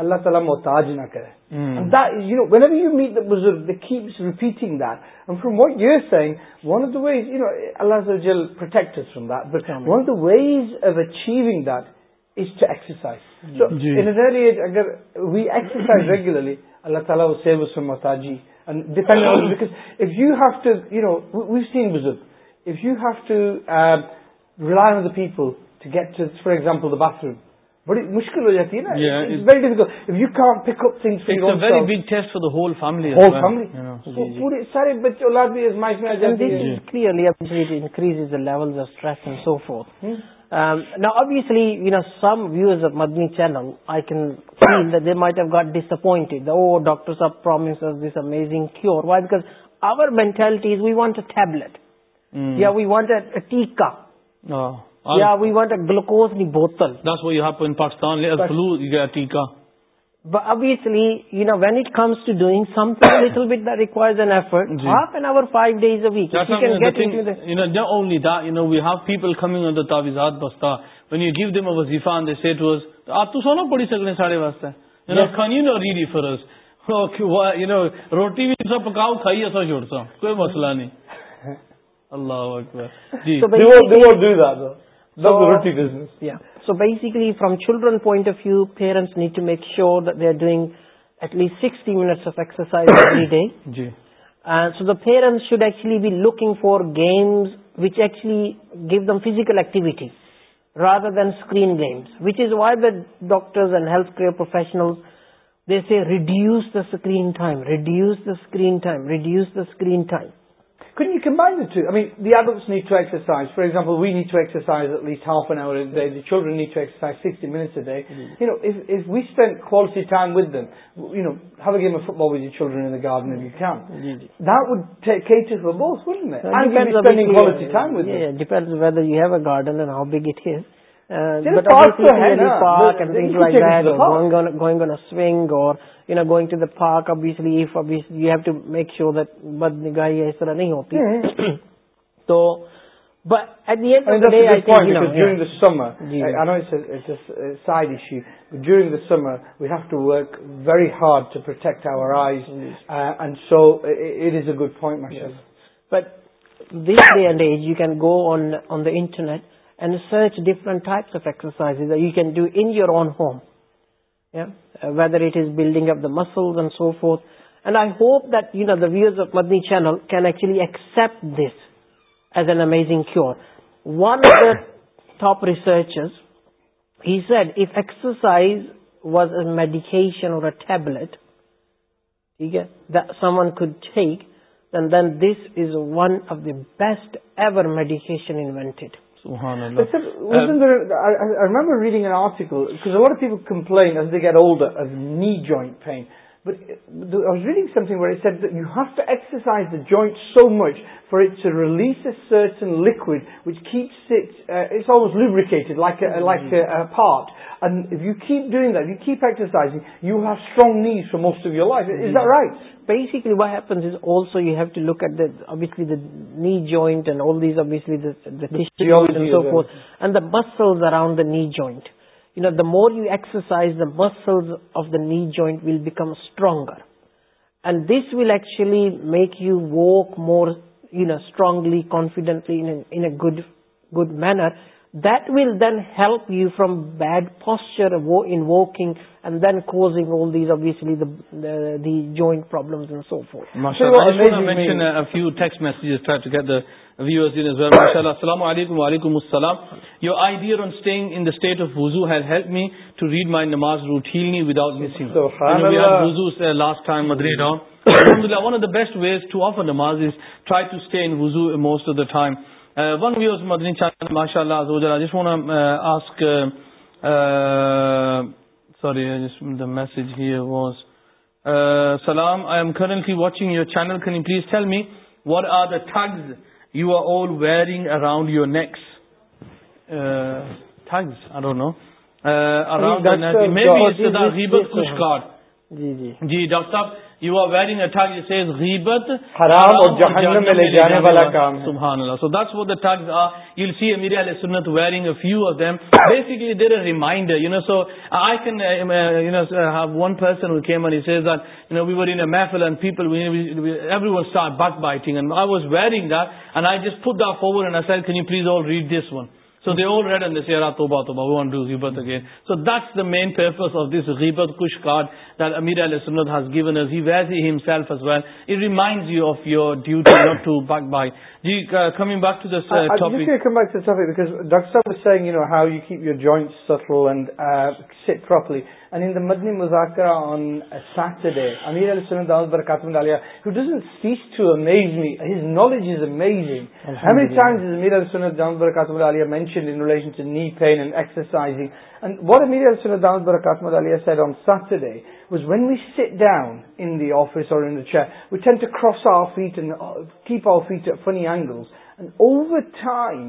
اللہ تعالیٰ محتاج نہ کرے یو میٹ دا بزرگ the case repeating from what year one of the way the way age اگر we exercise regularly اللہ تعالیٰ محتاجی depend if you have to you know we've seen بز اک you have to learn the people get for example باس بڑی مشکل ہو جاتی ہے نا پورے ٹبلیٹ یا وی وانٹیکانٹ اے گلوکوز بوتل روٹی مسئلہ نہیں اللہ So basically, from children's point of view, parents need to make sure that they are doing at least 60 minutes of exercise every day. [coughs] So the parents should actually be looking for games which actually give them physical activity rather than screen games, which is why the doctors and healthcare professionals, they say reduce the screen time, reduce the screen time, reduce the screen time. ائز فارزپ we need to exercise half N the چلڈرنڈ to exercise sixty minutes ویس تین one you نوگی میں children gardening cook اب be ریف you have to make sure اس طرح نہیں ہوتی تو سمرنگ the summer we have to work very hard to protect our good فارش but this you can go on on the internet search different you can do your own home whether it building of the مسلسل can easily accept this as an amazing cure one of the top research head F exercise was a medication or ٹیکلٹھ some one خود then this is one of the best ever میڈیکیشنٹیڈ sir ویسن reading an article not complain as they get او دینی joint you have to exercise the joint so much for its release search and look which کی like you keep doing keep exercise you have strong knee most of you life right basically witness also you have to look at the knee joint with and the muscles around knee joint you know the more you exercise the muscles of the joint will become stronger and this will actually make you walk more you ن strongly confidently good manner that will then help you from bad posture وو N walk and then كوزیگل these ابس the joint problem viewers in Israel. MashaAllah. Assalamu alaikum wa alaikum assalam. Your idea on staying in the state of wuzu has helped me to read my namaz routinely without missing. So, You know, we had wuzu uh, last time, Madrid. Alhamdulillah, one of the best ways to offer namaz is try to stay in wuzu most of the time. Uh, one viewers, Madrid, MashaAllah, Azawajal. I just want to uh, ask, uh, uh, sorry, I just the message here was, Uh, Salam, I am currently watching your channel. Can you please tell me what are the tags you are all wearing around your next thanks جی جی جی doctor صاحب you are very غیبت حرام اور جہنم میں لے جانے والا کام سبحان اللہ سو سنت wearing please all read this one so they all read N تو مین پس آف دسبت کش کارڈ امیر reminds you of you ڈیوٹیو book by جیسڈے برات ٹوز نالجنگ داون برائے مت آیا سر آن سانس day was when we see down in دفیس اور in which can to cos a fat کی فیٹ فنی آنگلسائم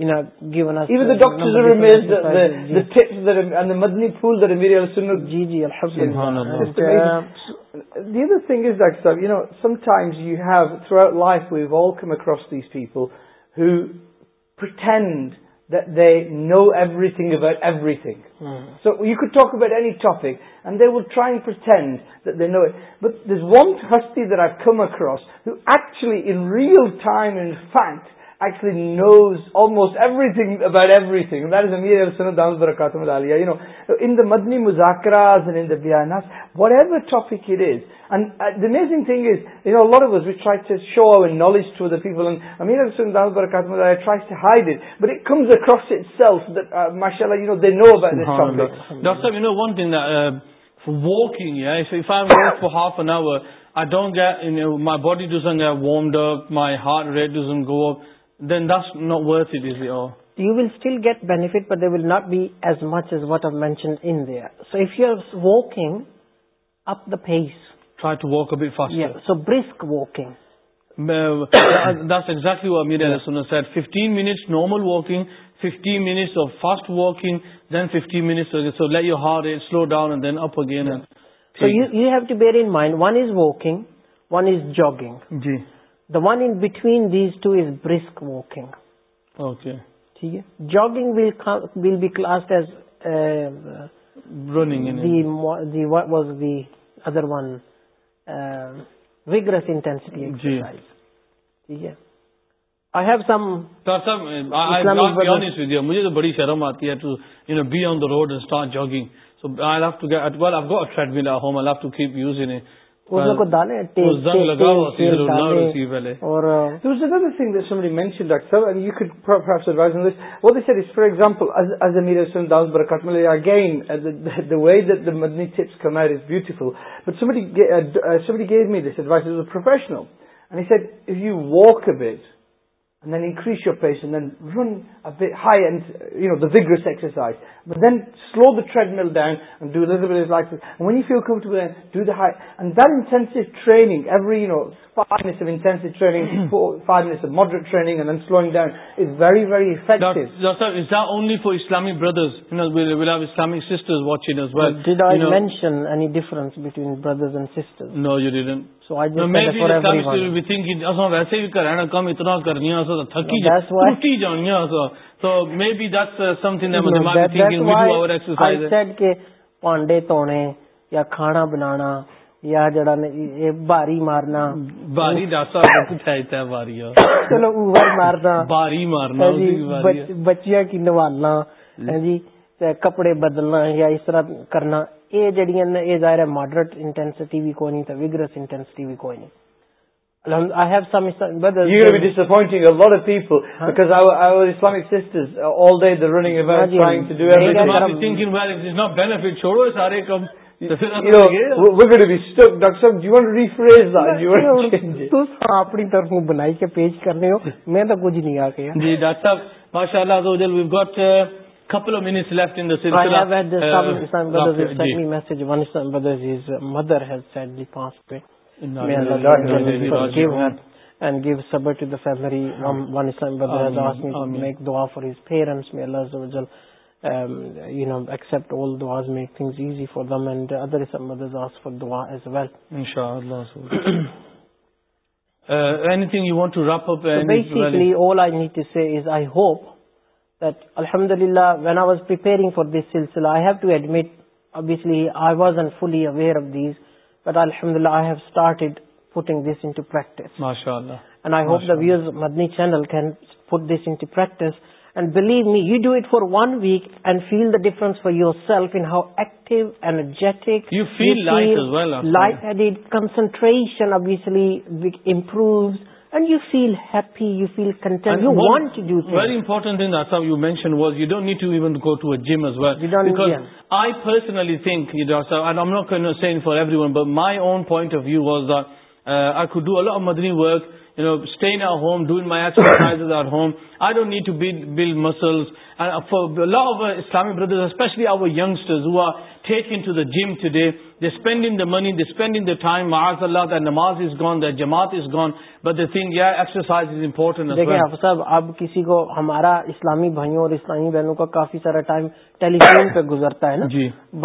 doctors doctors you have through life these people who pretend they know everything about everything so you could talk about a topic will try pretend they know but this won't ہس them across actually in real time and fact nose آلموسٹریزنگ knowledge to the people go up then this was you will still get benefit not be as much as what mention so you are walk اپنی fast walk دنو down اپن mind one is walk one is jogging جی the one in between these two is brisk walking okay ٹھیک ہے sirs for example those بر گئی beautiful but so بڑی sir بڑی get me this advise professional sir if you walk a bit trade وینڈ training moderate ویسے بھی کرنا کم اتنا تھکی سو بی دماغ پانڈے تونے یا یا کھانا بنانا جڑا باری مارنا باری باری چلو اوور مارنا باری مارنا ہاں جی، بچیا کی نوالنا ہاں جی کپڑے بدلنا یا اس طرح کرنا یہ جڑی ہیں یہ ظاہر ہے ماڈریٹ انٹینسٹی بھی کوئی نہیں تو ویگرس انٹینسٹی بھی کوئی نہیں I have some Islam, you're going to be disappointing a lot of people huh? because our, our Islamic sisters all day they're running about Imagine. trying to do everything they might be thinking well if there's not benefit choro us how you know we're going to be stuck Dr. Sam do you want to rephrase that do you want to change it you want to make a page I don't have anything to say Dr. Sam we've got uh, couple of minutes left in the silsila. I have had uh, some Islam brothers have sent me message. One Islam brother's his mother has sadly passed away. May Allah forgive her and give sabr to the family. One Islam brother has asked me to make dua for his parents. May Allah Um, you know, accept all du'as, make things easy for them and other some mothers ask for du'a as well. Inshallah. So. uh, anything you want to wrap up? So basically, all I need to say is I hope الحمد للہ Wade I was pressing to practice and believe me you do it for one week and feel the difference for you are self and how active energetic life concentration my own point Madani work you know ڈوائیز are home I ڈوٹ need to build muscles love our Islamic بردرشلی O youngsters taken gym today ہمارا اسلامی بھائیوں اور اسلامی بہنوں کا کافی سارا ٹائم ٹیلی فون پہ گزرتا ہے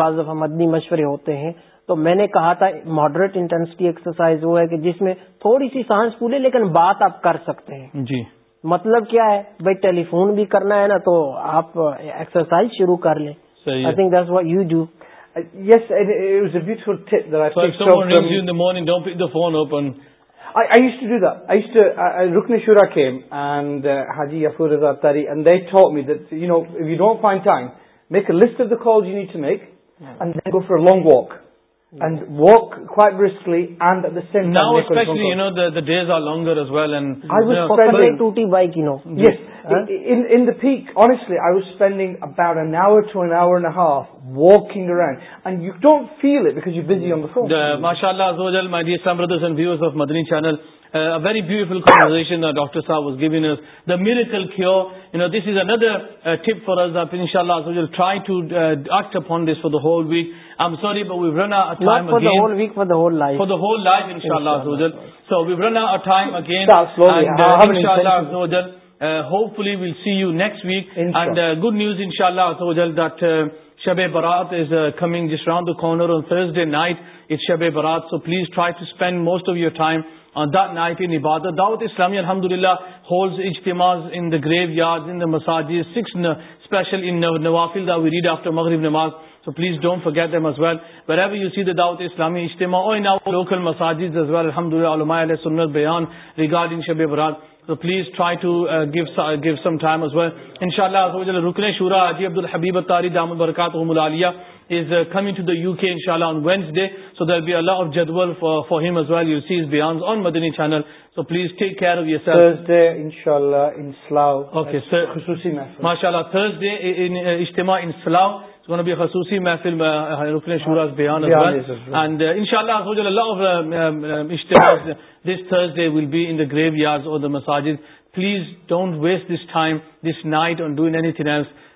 بعض دفعہ مدنی مشورے ہوتے ہیں تو میں نے کہا تھا ماڈریٹ انٹینسٹی ایکسرسائز وہ ہے جس میں تھوڑی سی سانس پھولے لیکن بات آپ کر سکتے ہیں جی مطلب کیا ہے بھائی فون بھی کرنا ہے نا تو آپ ایکسرسائز شروع کر لیں you do yes bat phone I used رکنی شو را کے حاجی یفر تاری دے to me do you note my time make a list the call you new to make and then go for long walk walk quiet ریسکلی and at the same time are long you know yes in, in the peak, honestly, I was spending about an hour to an hour and a half walking around. And you don't feel it because you're busy on the phone. Uh, MashaAllah Azawajal, my dear Islam brothers and viewers of Madani channel, uh, a very beautiful conversation that Dr. Saab was giving us. The miracle cure, you know, this is another uh, tip for us that inshallah Azawajal try to uh, act upon this for the whole week. I'm sorry, but we've run out of time again. for the whole week, for the whole life. For the whole life, inshallah Azawajal. So we've run out of time again. That's slowly. And, uh, inshallah Azawajal. Good news ان شاء اللہ Barat so please try to spend most of your time اسلامی شب برات تو please try to give some time as well ان شاء اللہ رکنے شراج عبدالحبیبتاری جامع برکات وہ ملیہ is coming please take care ماشاء اللہ تھرس ڈے اجتماع ان سلاؤ خصوصی محفل میں گریو یارڈ مساجد please don't waste this time this night and ڈوئنس